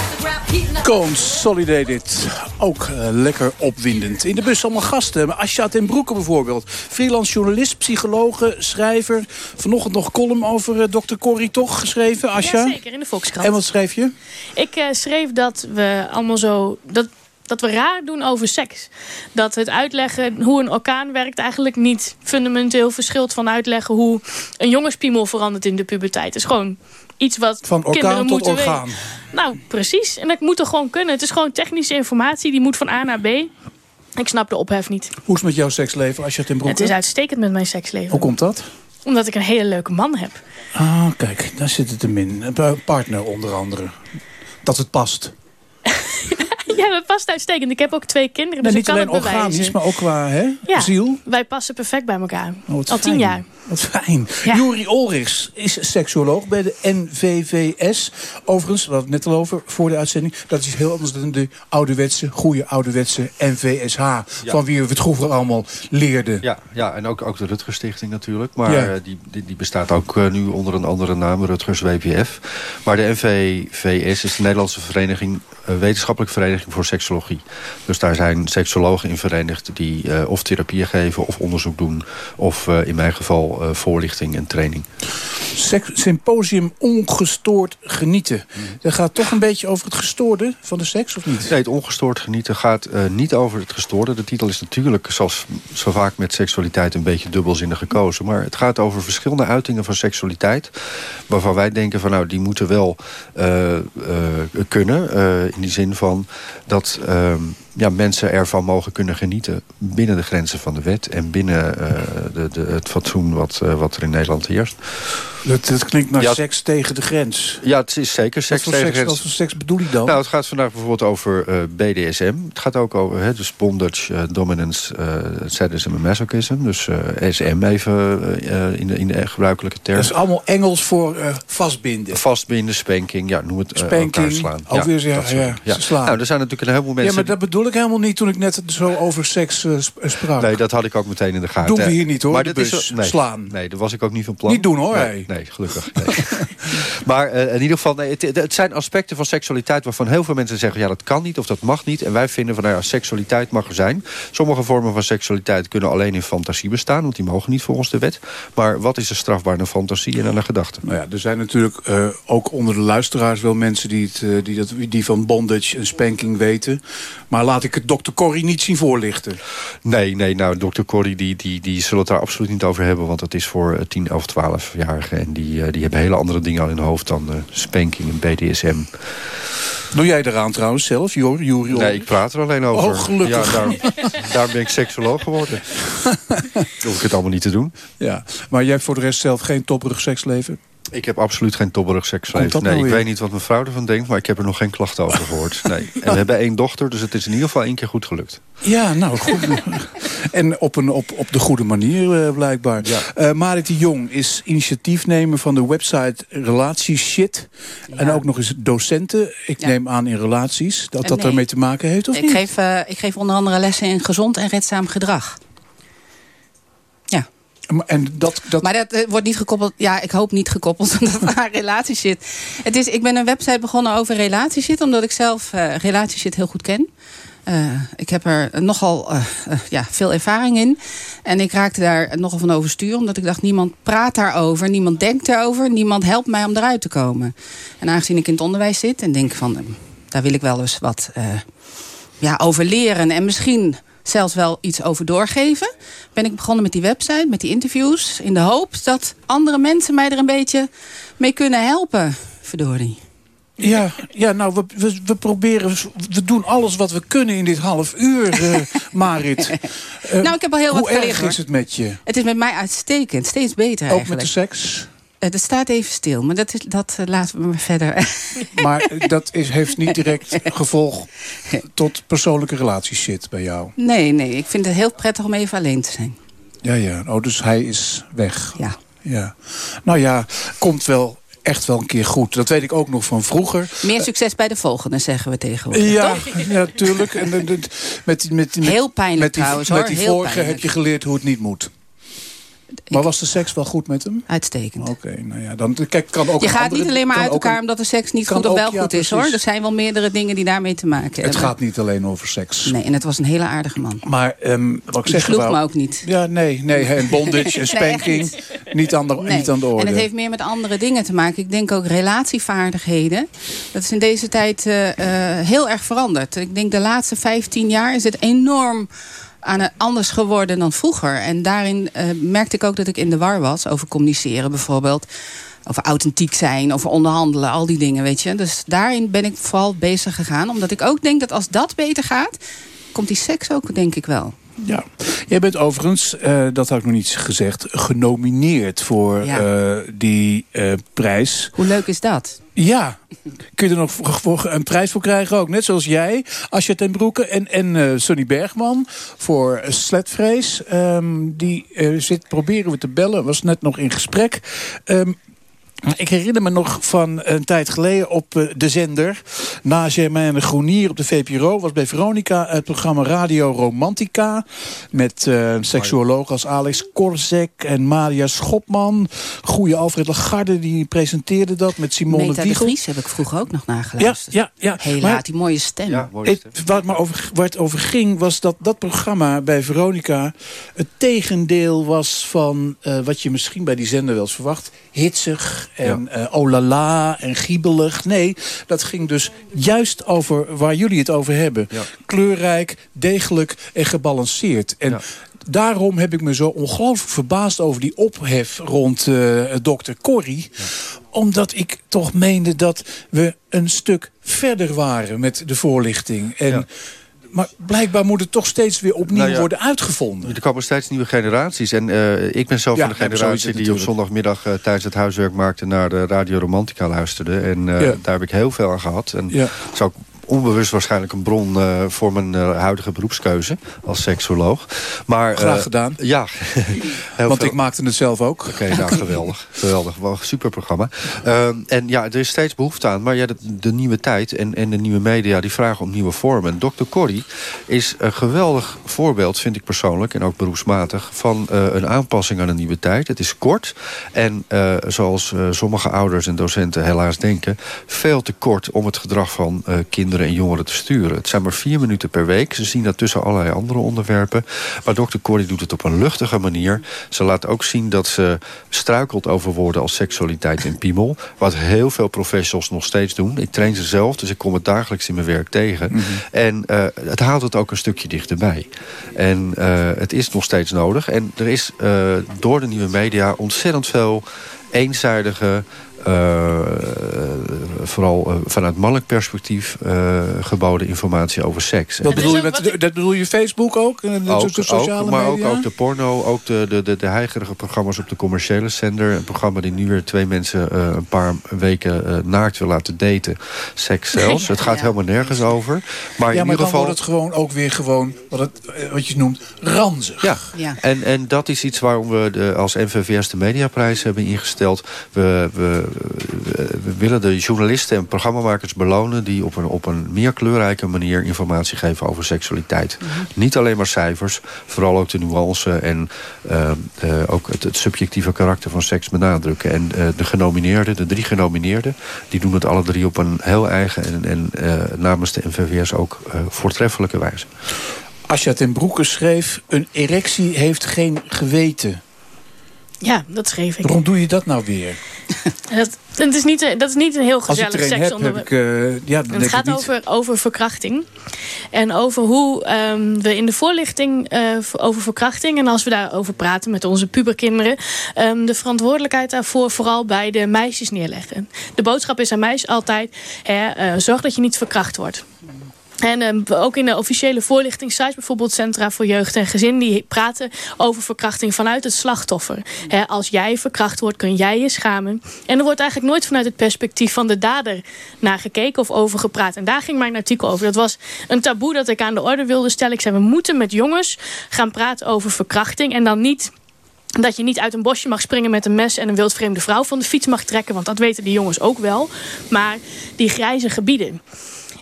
Consolidated. Ook uh, lekker opwindend. In de bus allemaal gasten. Asja ten Broeke bijvoorbeeld. Freelance journalist, psychologe, schrijver. Vanochtend nog column over uh, Dr. Corrie toch geschreven, Asja? Ja, zeker, in de Volkskrant. En wat schreef je? Ik uh, schreef dat we allemaal zo... Dat dat we raar doen over seks. Dat het uitleggen hoe een orkaan werkt eigenlijk niet fundamenteel verschilt van uitleggen hoe een jongenspiemel verandert in de puberteit. Het is gewoon iets wat van orkaan tot orgaan. Nou, precies. En dat moet er gewoon kunnen. Het is gewoon technische informatie. Die moet van A naar B. Ik snap de ophef niet. Hoe is het met jouw seksleven als je het in broek Het is uitstekend met mijn seksleven. Hoe komt dat? Omdat ik een hele leuke man heb. Ah, kijk, daar zit het hem in. Een partner onder andere. Dat het past. Ja, dat past uitstekend. Ik heb ook twee kinderen, dus niet ik kan alleen organisch, maar ook qua hè, ja, ziel. wij passen perfect bij elkaar. Oh, Al tien jaar. Wat fijn. Juri Olrichs is seksuoloog bij de NVVS. Overigens, we hadden het net al over voor de uitzending. Dat is heel anders dan de ouderwetse, goede ouderwetse NVSH. Van wie we het vroeger allemaal leerden. Ja, ja en ook, ook de Rutgers Stichting natuurlijk. Maar Ja. eh, die, die, die bestaat ook eh, nu onder een andere naam, Rutgers WPF. Maar de NVVS is de Nederlandse vereniging, eh, wetenschappelijke vereniging voor seksologie. Dus daar zijn seksologen in verenigd die eh, of therapie geven of onderzoek doen. Of eh, in mijn geval eh, voorlichting en training. Symposium ongestoord genieten. Dat gaat toch een beetje over het gestoorde van de seks, of niet? Nee, het ongestoord genieten gaat eh, niet over het gestoorde. De titel is natuurlijk, zoals zo vaak met seksualiteit... een beetje dubbelzinnig gekozen. Maar het gaat over verschillende uitingen van seksualiteit... waarvan wij denken van nou, die moeten wel eh, eh, kunnen. eh, in die zin van dat ehm, ja, mensen ervan mogen kunnen genieten... binnen de grenzen van de wet... en binnen eh, de, de, het fatsoen wat, eh, wat er in Nederland heerst. Dat, dat klinkt naar Ja. seks tegen de grens. Ja, het is zeker seks tegen seks, grens. wat voor seks bedoel ik dan? Nou, het gaat vandaag bijvoorbeeld over eh, BDSM. Het gaat ook over hè, dus bondage, eh, dominance, eh sadism en masochism. Dus eh, SM even eh, in, de, in de gebruikelijke term. Dat is allemaal Engels voor eh, vastbinden. Vastbinden, spanking, ja, noem het eh, Spanking, elkaar slaan. ook weer zeggen, dat soort ja, dingen. ja. slaan. Nou, er zijn natuurlijk een heleboel Ja, mensen... maar dat bedoel ik helemaal niet toen ik net zo over seks eh, sp- sprak. Nee, dat had ik ook meteen in de gaten. Doen we hier niet, hoor, Maar de bus. is, nee, Slaan. Nee, dat was ik ook niet van plan. Niet doen, hoor, Nee. Nee gelukkig. Nee. maar eh, in ieder geval, nee, het, het zijn aspecten van seksualiteit... waarvan heel veel mensen zeggen, ja, dat kan niet of dat mag niet. En wij vinden van, nou ja, seksualiteit mag er zijn. Sommige vormen van seksualiteit kunnen alleen in fantasie bestaan... want die mogen niet volgens de wet. Maar wat is er strafbaar aan fantasie en aan een gedachte? Nou ja, er zijn natuurlijk eh, ook onder de luisteraars wel mensen die, het, eh, die, dat, die van bondage en spanking weten. Maar laat ik het dokter Corrie niet zien voorlichten. Nee, nee, nou, dokter Corrie, die, die, die zullen het daar absoluut niet over hebben... want dat is voor eh, 10, 11, 12-jarigen. En die, eh, die hebben hele andere dingen al in hun hoofd dan eh, spanking en BDSM. Doe jij eraan trouwens zelf, Jor? Nee, ik praat er alleen over. Oh, gelukkig. Ja, daar, daar ben ik seksoloog geworden. Hoef ik het allemaal niet te doen. Ja, maar jij hebt voor de rest zelf geen topperig seksleven? Ik heb absoluut geen tobberig seksleven. dat Nee, nou ik weet niet wat mijn vrouw ervan denkt... maar ik heb er nog geen klachten over gehoord. Nee. En we hebben één dochter, dus het is in ieder geval één keer goed gelukt. Ja, nou goed. en op, een, op, op de goede manier eh, blijkbaar. Eh, Marit de Jong is initiatiefnemer van de website Relatieshit. En ook nog eens docenten. Ik Ja. neem aan in relaties. Dat dat Nee. ermee te maken heeft, of ik niet? Geef, eh, ik geef onder andere lessen in gezond en redzaam gedrag. En dat, dat... Maar dat eh, wordt niet gekoppeld. Ja, ik hoop niet gekoppeld omdat aan relatieshit. Het is, ik ben een website begonnen over relatieshit, omdat ik zelf eh relatieshit heel goed ken. Eh, ik heb er nogal ja, veel ervaring in. En ik raakte daar nogal van overstuur. Omdat ik dacht, niemand praat daarover. Niemand denkt daarover. Niemand helpt mij om eruit te komen. En aangezien ik in het onderwijs zit en denk van... eh, daar wil ik wel eens wat ja, over leren. En misschien zelfs wel iets over doorgeven. Ben ik begonnen met die website, met die interviews. In de hoop dat andere mensen mij er een beetje mee kunnen helpen. Verdorie. Ja, ja nou, we, we, we proberen... We doen alles wat we kunnen in dit half uur, eh, Marit. Eh, nou, ik heb al heel hoe wat erg geleerd, hoor. is het met je? Het is met mij uitstekend. Steeds beter Ook eigenlijk. met de seks? Eh, dat staat even stil, maar dat, is, dat eh, laten we maar verder. Maar dat is, heeft niet direct gevolg tot persoonlijke relatieshit bij jou. Nee, nee, ik vind het heel prettig om even alleen te zijn. Ja, ja. Oh, dus hij is weg. Ja. ja. Nou ja, komt wel echt wel een keer goed. Dat weet ik ook nog van vroeger. Meer succes bij de volgende, zeggen we tegenwoordig. Ja, toch? ja, tuurlijk. En, en- en- met, met, met, Heel pijnlijk met die, trouwens, Met die Heel vorige pijnlijk. heb je geleerd hoe het niet moet. Maar was de seks wel goed met hem? Uitstekend. Oké, nou ja, dan kijk, kan ook Je gaat andere- niet alleen maar uit elkaar een- omdat de seks niet goed of ook, wel ja, goed is hoor. Er zijn wel meerdere dingen die daarmee te maken Het hebben. gaat niet alleen over seks. Nee, en het was een hele aardige man. Maar ehm, wat ik Die zeggen sloeg me ook niet. Ja, nee, nee. En bondage en spanking. niet. niet, aan de, Nee. niet aan de orde. En het heeft meer met andere dingen te maken. Ik denk ook relatievaardigheden. Dat is in deze tijd eh, eh, heel erg veranderd. Ik denk de laatste 15 jaar is het enorm aan het anders geworden dan vroeger. En daarin eh, merkte ik ook dat ik in de war was over communiceren bijvoorbeeld. Over authentiek zijn, over onderhandelen, al die dingen, weet je. Dus daarin ben ik vooral bezig gegaan. Omdat ik ook denk dat als dat beter gaat, komt die seks ook, denk ik wel. Ja, jij bent overigens, uh, dat had ik nog niet gezegd, genomineerd voor ja. uh, die uh, prijs. Hoe leuk is dat? Ja, kun je er nog voor een prijs voor krijgen ook. Net zoals jij, Asja ten Broeke en, en Sonny Bergman voor Sletvrees. Um, die zit, proberen we te bellen, was net nog in gesprek. Um, ik herinner me nog van een tijd geleden op eh, de zender... na Germaine Groenier op de VPRO... was bij Veronica het programma Radio Romantica... met uh, seksuologen als Alex Korzek en Maria Schopman. Goeie Alfred Lagarde, die presenteerde dat met Simone Meta Wiegel. de Vries heb ik vroeger ook nog nageluisterd. Ja, ja, ja. Heel laat, die mooie stem. Ja, mooie stem. Het, waar, het maar over, waar het over ging, was dat dat programma bij Veronica... het tegendeel was van uh, wat je misschien bij die zender wel eens verwacht. Hitsig en ja. uh, oh la la en giebelig. Nee, dat ging dus juist over waar jullie het over hebben. Ja. Kleurrijk, degelijk en gebalanceerd. En Ja. daarom heb ik me zo ongelooflijk verbaasd over die ophef rond uh, dokter Corrie. Omdat ik toch meende dat we een stuk verder waren met de voorlichting. En... Ja. Maar blijkbaar moet het toch steeds weer opnieuw Nou ja, worden uitgevonden. Er komen steeds nieuwe generaties. En uh, ik ben zelf Ja, van de generatie die op zondagmiddag uh, tijdens het huiswerk maakte naar de Radio Romantica luisterde. En uh, Ja. daar heb ik heel veel aan gehad. En Ja. het is ook onbewust waarschijnlijk een bron uh, voor mijn uh, huidige beroepskeuze als seksoloog. Maar, Graag uh, gedaan. Ja. Want veel- ik maakte het zelf ook. Oké, nou geweldig. Geweldig. Wel super programma. En ja, er is steeds behoefte aan. Maar ja, de, de nieuwe tijd en, en de nieuwe media die vragen om nieuwe vormen. Dr. Corrie is een geweldig voorbeeld, vind ik persoonlijk... en ook beroepsmatig, van eh, een aanpassing aan een nieuwe tijd. Het is kort en eh, zoals eh, sommige ouders en docenten helaas denken... veel te kort om het gedrag van eh, kinderen en jongeren te sturen. Het zijn maar vier minuten per week. Ze zien dat tussen allerlei andere onderwerpen. Maar Dr. Corrie doet het op een luchtige manier. Ze laat ook zien dat ze struikelt over woorden als seksualiteit en piemel. Wat heel veel professionals nog steeds doen. Ik train ze zelf, dus ik kom het dagelijks in mijn werk tegen. En uh, het haalt het ook een stukje dichterbij. En uh, het is nog steeds nodig. En er is uh, door de nieuwe media ontzettend veel eenzijdige... Uh, vooral uh, vanuit mannelijk perspectief uh, geboden informatie over seks. Dat bedoel, je met, dat bedoel je Facebook ook? De, ook, de sociale ook, maar media? ook, ook de porno, ook de, de, de, de heigerige programma's op de commerciële zender. Een programma die nu weer twee mensen uh, een paar weken uh, naakt wil laten daten. Seks zelfs. het gaat ja. helemaal nergens over. Maar ja, in maar ieder dan geval... wordt het gewoon ook weer gewoon, wat, het, wat je noemt, ranzig. Ja, ja. En, en dat is iets waarom we de, als NVVS de mediaprijs hebben ingesteld. We, we, we, willen de journalisten en programmamakers belonen... die op een, op een meer kleurrijke manier informatie geven over seksualiteit. Mm -hmm. Niet alleen maar cijfers, vooral ook de nuance... en uh, uh, ook het, het, subjectieve karakter van seks benadrukken. En uh, de genomineerden, de drie genomineerden... die doen het alle drie op een heel eigen en, en namens de NVVS ook voortreffelijke wijze. Asja ten Broeke schreef... een erectie heeft geen geweten. Ja, dat schreef ik. Waarom doe je dat nou weer? dat, dat, is niet, dat is niet een heel gezellig seksonderwerp. Uh, ja, het gaat over, over verkrachting. En over hoe um, we in de voorlichting uh, over verkrachting... en als we daarover praten met onze puberkinderen... Um, de verantwoordelijkheid daarvoor vooral bij de meisjes neerleggen. De boodschap is aan meisjes altijd... Hè, uh, zorg dat je niet verkracht wordt. En um, ook in de officiële voorlichtingssites, bijvoorbeeld Centra voor Jeugd en Gezin... die praten over verkrachting vanuit het slachtoffer. Als jij verkracht wordt, kun jij je schamen. En er wordt eigenlijk nooit vanuit het perspectief van de dader naar gekeken of over gepraat. En daar ging mijn artikel over. Dat was een taboe dat ik aan de orde wilde stellen. Ik zei, we moeten met jongens gaan praten over verkrachting... en dan niet dat je niet uit een bosje mag springen met een mes... en een wildvreemde vrouw van de fiets mag trekken... want dat weten die jongens ook wel. Maar die grijze gebieden...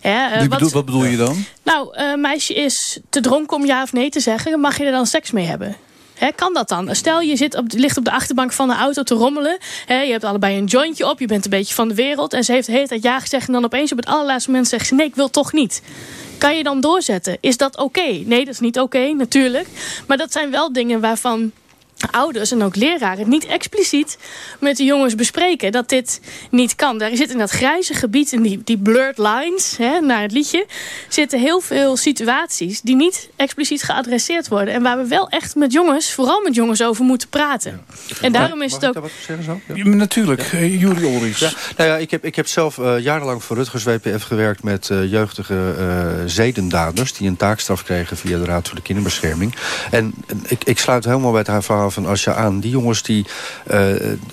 Uh, wat, wat, bedoel je dan? Nou, een uh, meisje is te dronken om ja of nee te zeggen. Mag je er dan seks mee hebben? He, kan dat dan? Stel je zit op, ligt op de achterbank van een auto te rommelen. He, je hebt allebei een jointje op. Je bent een beetje van de wereld. En ze heeft de hele tijd ja gezegd. En dan opeens op het allerlaatste moment zegt ze... nee, ik wil toch niet. Kan je dan doorzetten? Is dat oké? Okay? Nee, dat is niet oké, okay, natuurlijk. Maar dat zijn wel dingen waarvan ouders en ook leraren niet expliciet met de jongens bespreken dat dit niet kan. Daar zit in dat grijze gebied, in die, die blurred lines, hè, naar het liedje, zitten heel veel situaties die niet expliciet geadresseerd worden. En waar we wel echt met jongens, vooral met jongens, over moeten praten. En daarom is het ook... Natuurlijk, uh, Juri Olries. Ja, nou ja, ik heb, ik heb zelf uh, jarenlang voor Rutgers WPF gewerkt met uh, jeugdige zedendaders... die een taakstraf kregen via de Raad voor de Kinderbescherming. En ik, ik sluit helemaal bij het haar verhaal van Asja aan. Die jongens die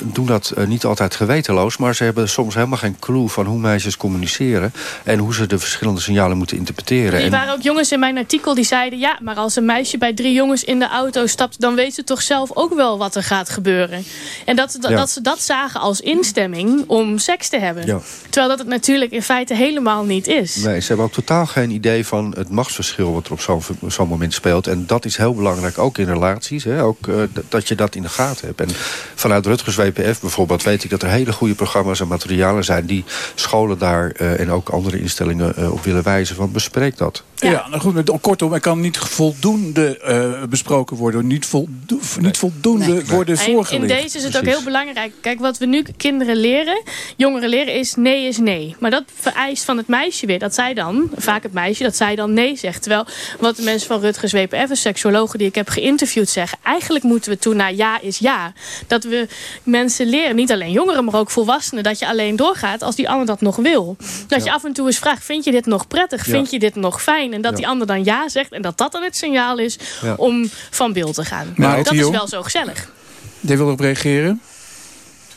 doen dat niet altijd gewetenloos... maar ze hebben soms helemaal geen clue van hoe meisjes communiceren... en hoe ze de verschillende signalen moeten interpreteren. Er waren ook jongens in mijn artikel die zeiden... ja, maar als een meisje bij drie jongens in de auto stapt... dan weet ze toch zelf ook wel wat er gaat gebeuren. En dat, dat, dat ze dat zagen als instemming om seks te hebben. Ja. Terwijl dat het natuurlijk in feite helemaal niet is. Nee, ze hebben ook totaal geen idee van het machtsverschil... wat er op zo'n zo moment speelt. En dat is heel belangrijk, ook in relaties. Hè? Ook uh, dat je dat in de gaten hebt. En vanuit Rutgers WPF bijvoorbeeld weet ik dat er hele goede programma's en materialen zijn... die scholen daar uh, en ook andere instellingen uh, op willen wijzen. Van bespreek dat. Ja, ja nou goed, kortom, er kan niet voldoende besproken worden. Niet, voldo niet voldoende nee. worden en voorgelegd. In deze is het ook heel belangrijk. Kijk, wat we nu kinderen leren, jongeren leren, is nee is nee. Maar dat vereist van het meisje weer. Dat zij dan, vaak het meisje, dat zij dan nee zegt. Terwijl wat de mensen van Rutgers WPF, seksuologen die ik heb geïnterviewd zeggen... eigenlijk moeten we toe naar ja is ja. Dat we mensen leren, niet alleen jongeren, maar ook volwassenen... dat je alleen doorgaat als die ander dat nog wil. Dat je af en toe eens vraagt, vind je dit nog prettig? Ja. Vind je dit nog fijn? En dat die ander dan ja zegt. En dat dat dan het signaal is om van beeld te gaan. Maar dat is wel zo gezellig. Die wil op reageren?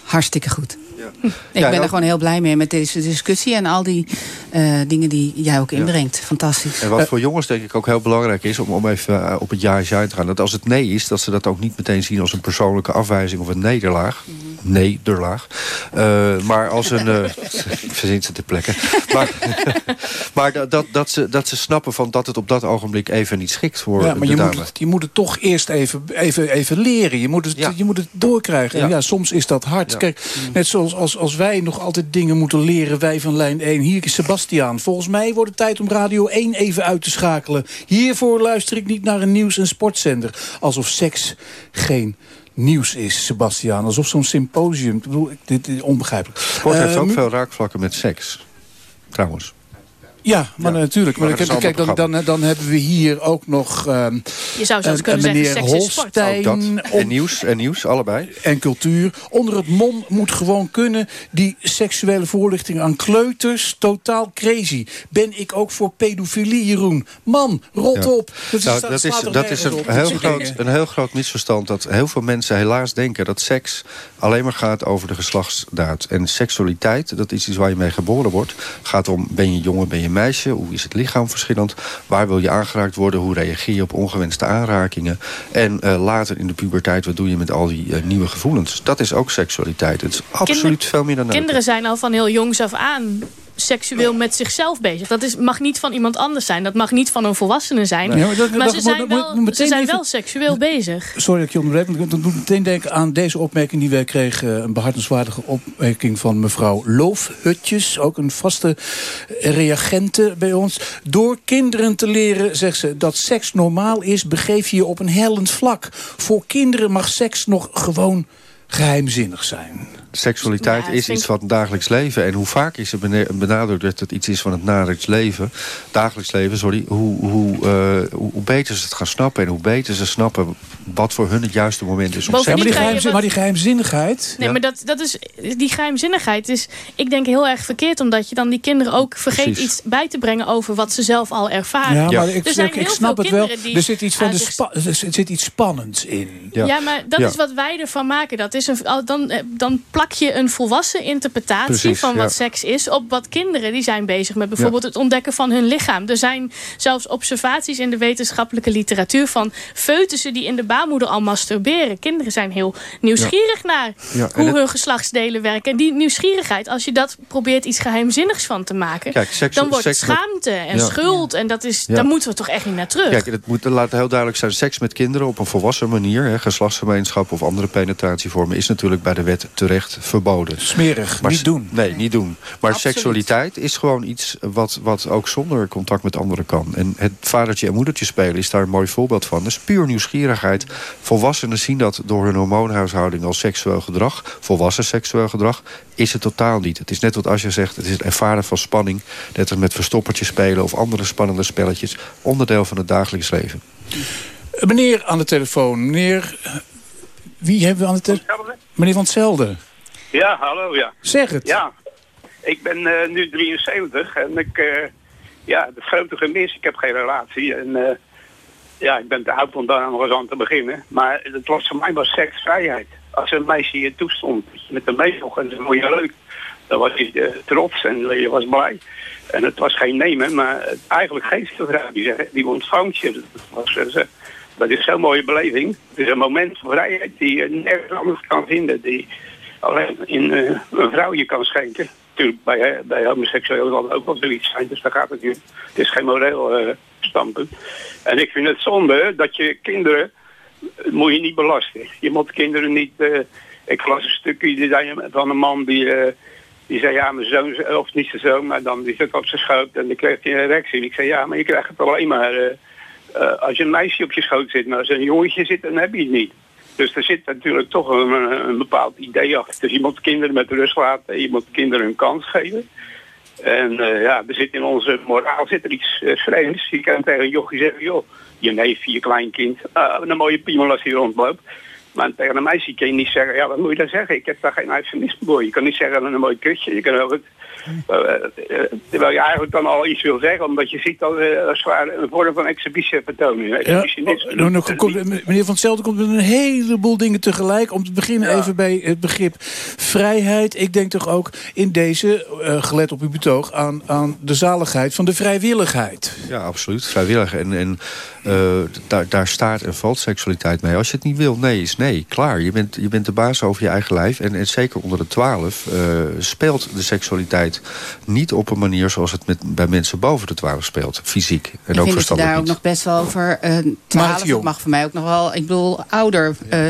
Hartstikke goed. Ja. Ik ben er gewoon heel blij mee met deze discussie en al die uh, dingen die jij ook inbrengt. Ja. Fantastisch. En wat voor jongens denk ik ook heel belangrijk is... om, om even op het ja ja te gaan. Dat als het nee is, dat ze dat ook niet meteen zien als een persoonlijke afwijzing of een nederlaag. Mm -hmm. Nederlaag. Uh, maar als een... Uh, verzint ze te plekken. maar maar dat, dat, ze, dat ze snappen van dat het op dat ogenblik even niet schikt voor ja, maar de je dame. Moet het, je moet het toch eerst even, even, even leren. Je moet het, ja. je moet het doorkrijgen. En ja, soms is dat hard. Kijk, net zoals als, als wij nog altijd dingen moeten leren, wij van lijn 1. Hier is Sebastiaan. Volgens mij wordt het tijd om Radio 1 even uit te schakelen. Hiervoor luister ik niet naar een nieuws- en sportzender. Alsof seks geen nieuws is, Sebastiaan. Alsof zo'n symposium... Ik bedoel, dit is onbegrijpelijk. Sport heeft uh, ook veel raakvlakken met seks. Trouwens. Ja, maar ja. natuurlijk. Maar, maar kijk, dan, dan, dan hebben we hier ook nog... Uh, Je zou zelfs kunnen meneer zeggen. En nieuws, en nieuws, allebei. En cultuur. Onder het mom moet gewoon kunnen die seksuele voorlichting aan kleuters. Totaal crazy. Ben ik ook voor pedofilie, Jeroen? Man, rot ja. op. Dat, nou, dat is, dat is een, heel groot, een heel groot misverstand. Dat heel veel mensen helaas denken dat seks alleen maar gaat over de geslachtsdaad. En seksualiteit, dat is iets waar je mee geboren wordt. Gaat om, ben je jongen, ben je meisje? Hoe is het lichaam verschillend? Waar wil je aangeraakt worden? Hoe reageer je op ongewenste aanrakingen? En uh, later in de puberteit, wat doe je met al die uh, nieuwe gevoelens? Dat is ook seksualiteit. Het is absoluut Kinder, veel meer dan dat. Kinderen zijn al van heel jongs af aan seksueel met zichzelf bezig. Dat is, mag niet van iemand anders zijn. Dat mag niet van een volwassene zijn. Nee, maar, dat, maar dat, ze zijn, wel, ze zijn even, wel seksueel bezig. Sorry dat ik je onderbreek. Maar ik moet meteen denken aan deze opmerking die wij kregen. Een behartenswaardige opmerking van mevrouw Loofhutjes. Ook een vaste reagente bij ons. Door kinderen te leren, zegt ze, dat seks normaal is... begeef je je op een hellend vlak. Voor kinderen mag seks nog gewoon geheimzinnig zijn. Seksualiteit ja, is iets van het dagelijks leven. En hoe vaak is er benadrukt dat het iets is van het dagelijks leven... dagelijks leven, sorry, hoe, hoe, uh, hoe beter ze het gaan snappen... en hoe beter ze snappen wat voor hun het juiste moment is. Om ja, maar, die geheimzin, maar die geheimzinnigheid... Nee, ja. maar dat, dat is, die geheimzinnigheid is, ik denk, heel erg verkeerd... omdat je dan die kinderen ook vergeet Precies. iets bij te brengen... over wat ze zelf al ervaren. Ja, maar ik, er zijn ik, ik snap het wel. Er zit, iets van de spa, er zit iets spannends in. Ja, ja maar dat is wat wij ervan maken. Dat is een, dan, dan plak je een volwassen interpretatie Precies, van wat ja. seks is... op wat kinderen die zijn bezig met bijvoorbeeld ja. het ontdekken van hun lichaam. Er zijn zelfs observaties in de wetenschappelijke literatuur... van foetussen die in de baarmoeder al masturberen. Kinderen zijn heel nieuwsgierig ja. naar hoe hun geslachtsdelen werken. En die nieuwsgierigheid, als je dat probeert iets geheimzinnigs van te maken... Kijk, seks, dan wordt het schaamte en schuld. En dat is, daar moeten we toch echt niet naar terug. Kijk, het moet laat heel duidelijk zijn... seks met kinderen op een volwassen manier... Hè, geslachtsgemeenschap of andere penetratievormen vormen... is natuurlijk bij de wet terecht verboden. Smerig, Maar niet doen. Nee, niet doen. Maar Absoluut. seksualiteit is gewoon iets wat, wat ook zonder contact met anderen kan. En het vadertje en moedertje spelen is daar een mooi voorbeeld van. Dat is puur nieuwsgierigheid. Volwassenen zien dat door hun hormoonhuishouding als seksueel gedrag. Volwassen seksueel gedrag is het totaal niet. Het is net wat als je zegt, het is het ervaren van spanning. Net als met verstoppertjes spelen of andere spannende spelletjes. Onderdeel van het dagelijks leven. Meneer aan de telefoon. Meneer, wie hebben we aan de telefoon? Meneer Van Hetzelfde. Ja, hallo, ja. Zeg het. Ja, ik ben eh, nu 73 en ik, eh, ja, het grote gemis, ik heb geen relatie en eh, ja, ik ben te oud om daar nog eens aan te beginnen. Maar het was voor mij was seksvrijheid. Als een meisje je toestond met een meedoog en ze vond je leuk, dan was je trots en je was blij. En het was geen nemen, maar eigenlijk geestelijke die zeggen, die ontvangt je. Dat, was, dat is zo'n mooie beleving. Het is een moment van vrijheid die je nergens anders kan vinden. Die alleen in eh, een vrouw je kan schenken. Natuurlijk, bij, eh, bij homoseksuelen het ook wel zoiets zijn, dus daar gaat het niet. Het is geen moreel eh, standpunt. En ik vind het zonde dat je kinderen moet je niet belasten. Je moet kinderen niet... ik las een stukje van een man die... die zei, ja, mijn zoon, of niet zijn zoon, maar dan die zit op zijn schoot en dan kreeg hij een erectie. En ik zei, ja, maar je krijgt het alleen maar als je een meisje op je schoot zit. Maar als een jongetje zit, dan heb je het niet. Dus er zit natuurlijk toch een, een, bepaald idee achter. Dus je moet kinderen met rust laten, je moet kinderen een kans geven. En eh, ja, er zit in onze moraal zit er iets eh, vreemds. Je kan tegen een jochie zeggen, joh, je neef, je kleinkind, ah, een mooie piemel als hij rondloopt. Maar tegen een meisje kan je niet zeggen, ja, wat moet je dan zeggen? Ik heb daar geen eufemisme voor. Je kan niet zeggen, een mooi kutje. Je kan ook, eh, eh, terwijl je eigenlijk dan al iets wil zeggen, omdat je ziet dat eh, als het ware een vorm van exhibitie vertonen. Ja, Exhibitionisme. nou, nou, komt- meneer Van Hetzelfde komt met een heleboel dingen tegelijk. Om te beginnen even bij het begrip vrijheid. Ik denk toch ook in deze, eh, gelet op uw betoog... Aan, aan de zaligheid van de vrijwilligheid. Ja, absoluut. Vrijwillig. En, en eh, daar, daar staat en valt seksualiteit mee. Als je het niet wil, nee is nee. Klaar. Je bent, je bent de baas over je eigen lijf. En, en zeker onder de twaalf eh, speelt de seksualiteit niet op een manier... zoals het met, bij mensen boven de twaalf speelt. Fysiek. En ik ook vind verstandelijk daar ook nog best wel over uh, 12, dat mag voor mij ook nog wel, ik bedoel, ouder. Uh,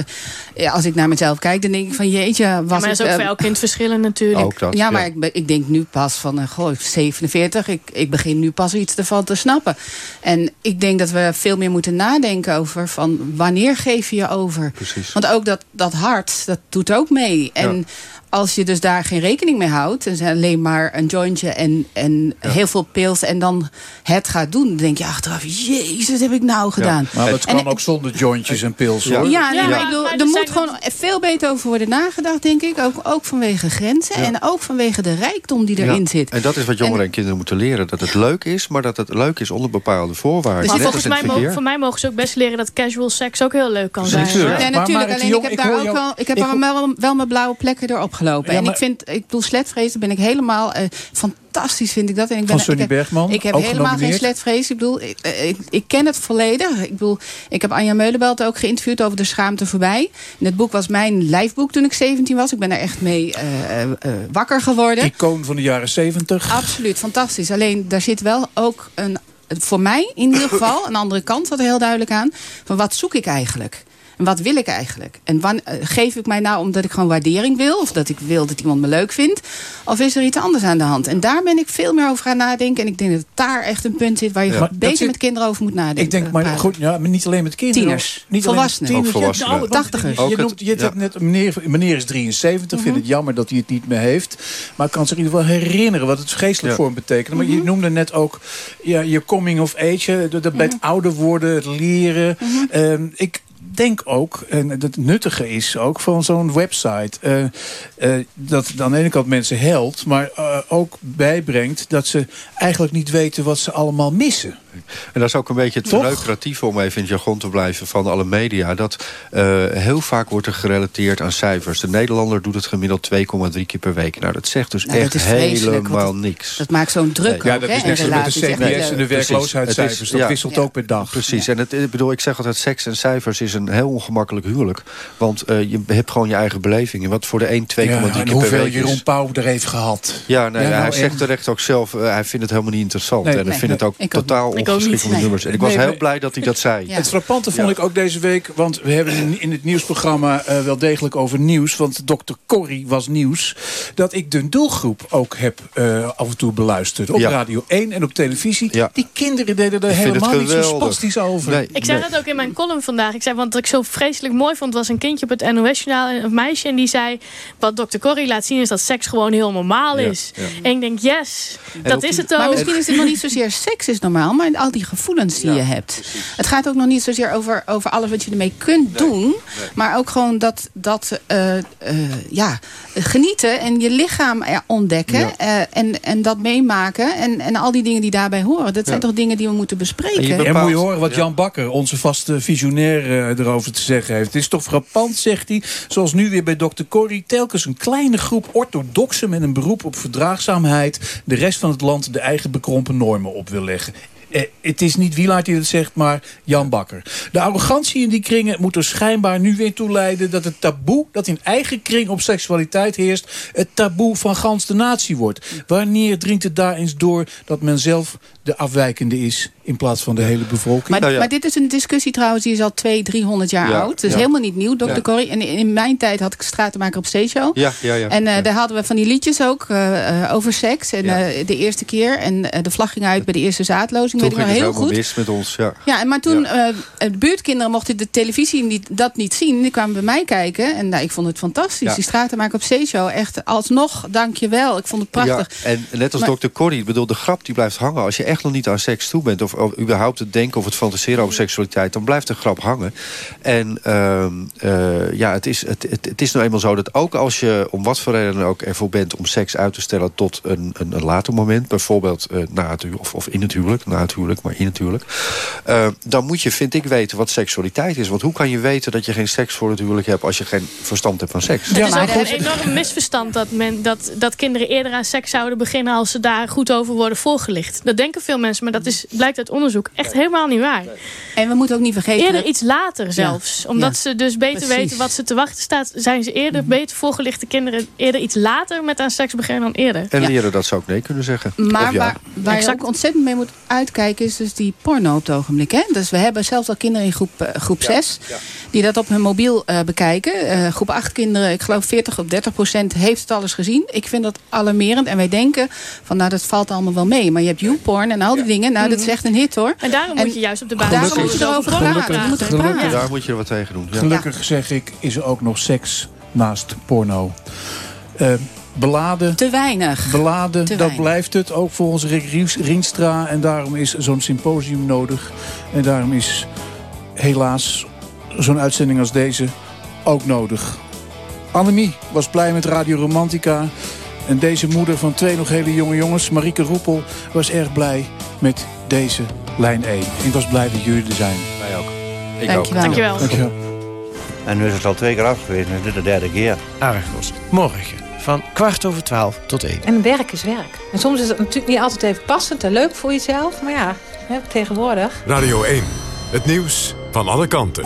ja, als ik naar mezelf kijk, dan denk ik van jeetje, was ja, maar dat is ook voor elk kind verschillen natuurlijk. Ook dat, ja, ja. maar ik, ik denk nu pas van, uh, goh, 47, ik, ik begin nu pas iets ervan te snappen. En ik denk dat we veel meer moeten nadenken over van wanneer geef je je over. Precies. Want ook dat, dat hart, dat doet ook mee. En Ja. Als je dus daar geen rekening mee houdt... en alleen maar een jointje en, en heel veel pils... en dan het gaat doen, dan denk je achteraf... jezus, wat heb ik nou gedaan? Maar dat En kan ook zonder jointjes en pils, Ja. hoor. Ja, nee, Ja, maar ik bedoel, maar er moet zijn gewoon veel beter over worden nagedacht, denk ik. Ook, ook vanwege grenzen en ook vanwege de rijkdom die erin Ja. zit. En dat is wat jongeren en, kinderen moeten leren. Dat het leuk is, maar dat het leuk is onder bepaalde voorwaarden. Net volgens mij, het mo verkeer. voor mij mogen ze ook best leren dat casual seks ook heel leuk kan zijn. Natuurlijk. Ja, natuurlijk. Alleen ik heb daar ook wel, ik heb er wel, wel mijn blauwe plekken door Ja, en ik vind, ik bedoel, sletvrees, ben ik helemaal eh, fantastisch, vind ik dat. En ik ben, Van Sonny ik heb, Bergman, Ik heb helemaal geen sletvrees. Ik bedoel, ik, eh, ik, ik ken het volledig. Ik bedoel, ik heb Anja Meulenbelt ook geïnterviewd over de schaamte voorbij. En het boek was mijn lijfboek toen ik 17 was. Ik ben daar echt mee eh, wakker geworden. Icoon van de jaren zeventig. Absoluut, fantastisch. Alleen daar zit wel ook een, voor mij in ieder geval, een andere kant wat er heel duidelijk aan. Van wat zoek ik eigenlijk? En wat wil ik eigenlijk? En wan, eh, geef ik mij nou omdat ik gewoon waardering wil? Of dat ik wil dat iemand me leuk vindt? Of is er iets anders aan de hand? En daar ben ik veel meer over gaan nadenken. En ik denk dat daar echt een punt zit waar je Ja. beter zit- met kinderen over moet nadenken. Ik denk, maar praten. goed, ja, maar niet alleen met kinderen. Tieners, Niet alleen met volwassenen. tieners. Ook volwassenen. Ja, Tachtigers. Je, noemt, je ja. net, meneer, meneer is 73. Ik vind het jammer dat hij het niet meer heeft. Maar ik kan zich in ieder geval herinneren wat het geestelijk Ja. voor hem betekent. Maar je noemde net ook ja, je coming of age. Dat bij het ouder worden, het leren. Ehm, ik denk ook, en het nuttige is ook van zo'n website... eh, eh, dat aan de ene kant mensen helpt... maar eh, ook bijbrengt dat ze eigenlijk niet weten wat ze allemaal missen. En dat is ook een beetje het verneukeratieve om even in het jargon te blijven van alle media. Dat eh, heel vaak wordt er gerelateerd aan cijfers. De Nederlander doet het gemiddeld 2,3 keer per week. Nou, dat zegt dus Nou, dat echt is helemaal niks. Dat maakt zo'n druk Nee. ook, hè, in relaties. met de CBS en de werkloosheidscijfers. Dat Ja. wisselt Ja. ook per dag. Precies, en het, ik bedoel, ik zeg altijd, seks en cijfers is een heel ongemakkelijk huwelijk. Want eh, je hebt gewoon je eigen beleving. En wat voor de een 2,3 Ja, keer en per hoeveel week Jeroen is... Pauw er heeft gehad. Ja, nee, Ja, nou, hij en- zegt terecht ook zelf, eh, hij vindt het helemaal niet interessant. Nee, en hij vindt het ook totaal Ik ook niet. nummers. En ik was Nee, heel blij dat hij dat zei. Het frappante vond ik ook deze week, want we hebben in- in het nieuwsprogramma eh, wel degelijk over nieuws, want Dr. Corrie was nieuws, dat ik de doelgroep ook heb eh, af en toe beluisterd. Op Ja. Radio 1 en op televisie. Ja. Die kinderen deden er Ik helemaal niet zo spastisch over. Nee. Ik zei dat ook in mijn column vandaag. Ik zei, want wat ik zo vreselijk mooi vond... was een kindje op het NOS-journaal, een meisje... en die zei, wat dokter Corrie laat zien... is dat seks gewoon heel normaal is. ja. En ik denk, yes, En dat is het ook. Maar misschien is het nog niet zozeer seks is normaal, maar al die gevoelens die je hebt. Het gaat ook nog niet zozeer over, over alles wat je ermee kunt doen, maar ook gewoon dat, dat eh, eh, ja, genieten en je lichaam eh, ontdekken Ja. eh, en, en dat meemaken en, en al die dingen die daarbij horen. Dat zijn Ja. toch dingen die we moeten bespreken. En moet je horen wat Jan Bakker, onze vaste visionair, erover te zeggen heeft. Het is toch frappant, zegt hij, zoals nu weer bij Dr. Corrie... telkens een kleine groep orthodoxen met een beroep op verdraagzaamheid... de rest van het land de eigen bekrompen normen op wil leggen. Eh, het is niet Wielaert die dat zegt, maar Jan Bakker. De arrogantie in die kringen moet er schijnbaar nu weer toe leiden... dat het taboe dat in eigen kring op seksualiteit heerst... het taboe van gans de natie wordt. Wanneer dringt het daar eens door dat men zelf de afwijkende is... in plaats van de hele bevolking? Maar, maar dit is een discussie trouwens, die is al 200, 300 jaar Ja, oud. Dus ja. helemaal niet nieuw, Dr. Ja. Corrie. En in mijn tijd had ik Stratenmaker op Steeshow. Ja, ja, ja. En eh, daar hadden we van die liedjes ook eh, eh, over seks. En eh, de eerste keer. En eh, de vlag ging uit bij de eerste zaadlozing. Toen weet ik ging nog het heel helemaal goed. mis met ons. Ja. Ja, en maar toen eh, de buurtkinderen mochten de televisie niet, dat niet zien. Die kwamen bij mij kijken. En nou, ik vond het fantastisch. Ja. Die Stratenmaker op Steeshow. Echt alsnog, dankjewel. Ik vond het prachtig. Ja, en net als Maar- dokter Corrie, ik bedoel, de grap die blijft hangen. Als je echt nog niet aan seks toe bent... of, of überhaupt het denken of het fantaseren over seksualiteit... dan blijft de grap hangen. En ehm, eh, ja, het is, het, het, het is nou eenmaal zo dat ook als je... om wat voor reden dan ook ervoor bent om seks uit te stellen... tot een, een, een later moment, bijvoorbeeld eh, na het huwelijk... Of, of in het huwelijk, na het huwelijk, maar in het huwelijk... eh, dan moet je, vind ik, weten wat seksualiteit is. Want hoe kan je weten dat je geen seks voor het huwelijk hebt... als je geen verstand hebt van seks? Het is ook een enorm misverstand dat, men, dat, dat kinderen eerder aan seks zouden beginnen... als ze daar goed over worden voorgelicht. Dat denken veel mensen, maar dat is, blijkt uit onderzoek echt helemaal niet waar. En we moeten ook niet vergeten... Eerder iets later zelfs. Omdat Ja. ze dus beter Precies. weten wat ze te wachten staat... zijn ze eerder beter voorgelichte kinderen eerder iets later met aan seks beginnen dan eerder. En leren dat ze ook nee kunnen zeggen. Maar waar, waar je ook ontzettend mee moet uitkijken... is dus die porno op het ogenblik. Hè? Dus we hebben zelfs al kinderen in groep, eh, groep 6... die dat op hun mobiel eh, bekijken. Eh, groep 8 kinderen, ik geloof 40 of 30 procent... heeft het alles gezien. Ik vind dat alarmerend. En wij denken van nou, dat valt allemaal wel mee. Maar je hebt YouPorn en al die dingen. Nou, dat is echt een hit hoor. En daarom moet je juist op de basis Daarom moeten we erover praten. Praten. Daar moet je er wat tegen doen. Ja. Gelukkig zeg ik, is er ook nog seks naast porno. Eh, beladen. Te weinig. Beladen, Te dat weinig. blijft het. Ook volgens Rick Rienstra. En daarom is zo'n symposium nodig. En daarom is helaas zo'n uitzending als deze ook nodig. Annemie was blij met Radio Romantica. En deze moeder van twee nog hele jonge jongens, Marieke Roepel, was erg blij met deze lijn 1. Ik was blij dat jullie er zijn. Wij ook. Ik Dankjewel. Dankjewel. Dankjewel. En nu is het al twee keer af geweest en dit is de derde keer. Argos, morgen van kwart over twaalf tot één. En werk is werk. En soms is het natuurlijk niet altijd even passend en leuk voor jezelf. Maar ja, hè, tegenwoordig. Radio 1. Het nieuws van alle kanten.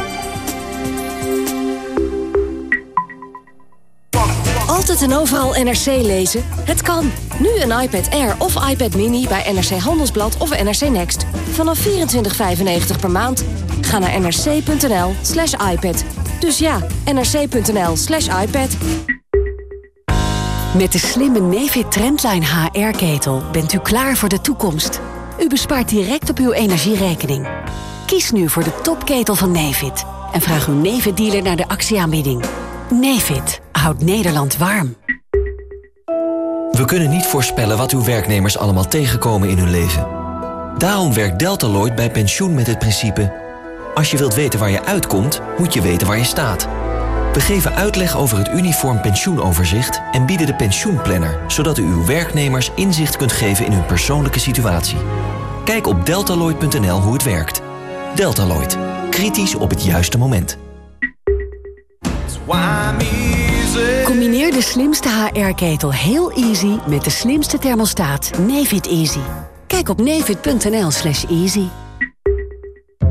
Altijd en overal NRC lezen? Het kan. Nu een iPad Air of iPad Mini bij NRC Handelsblad of NRC Next. Vanaf 24,95 per maand. Ga naar nrc.nl slash iPad. Dus ja, nrc.nl slash iPad. Met de slimme Nefit Trendline HR-ketel bent u klaar voor de toekomst. U bespaart direct op uw energierekening. Kies nu voor de topketel van Nefit. En vraag uw Nefit-dealer naar de actieaanbieding. Nefit houdt Nederland warm. We kunnen niet voorspellen wat uw werknemers allemaal tegenkomen in hun leven. Daarom werkt Deltaloid bij pensioen met het principe... als je wilt weten waar je uitkomt, moet je weten waar je staat. We geven uitleg over het uniform pensioenoverzicht... en bieden de pensioenplanner... zodat u uw werknemers inzicht kunt geven in hun persoonlijke situatie. Kijk op deltaloid.nl hoe het werkt. Deltaloid. Kritisch op het juiste moment. Combineer de slimste HR-ketel heel easy met de slimste thermostaat Nefit Easy. Kijk op nefit.nl slash easy.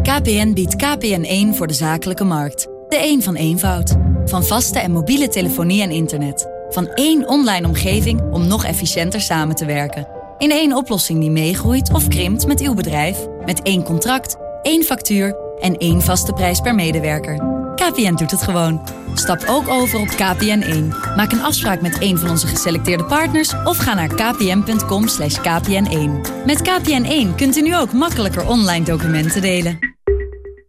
KPN biedt KPN1 voor de zakelijke markt. De een van eenvoud. Van vaste en mobiele telefonie en internet. Van één online omgeving om nog efficiënter samen te werken. In één oplossing die meegroeit of krimpt met uw bedrijf. Met één contract, één factuur en één vaste prijs per medewerker. KPN doet het gewoon. Stap ook over op KPN1. Maak een afspraak met een van onze geselecteerde partners... of ga naar kpn.com kpn1. Met KPN1 kunt u nu ook makkelijker online documenten delen.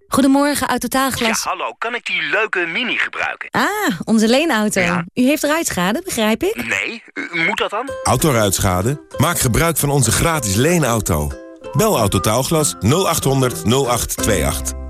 Goedemorgen, Autotaalglas. Ja, hallo. Kan ik die leuke Mini gebruiken? Ah, onze leenauto. U heeft ruitschade, begrijp ik? Nee, moet dat dan? Autoruitschade? Maak gebruik van onze gratis leenauto. Bel Autotaalglas 0800 0828.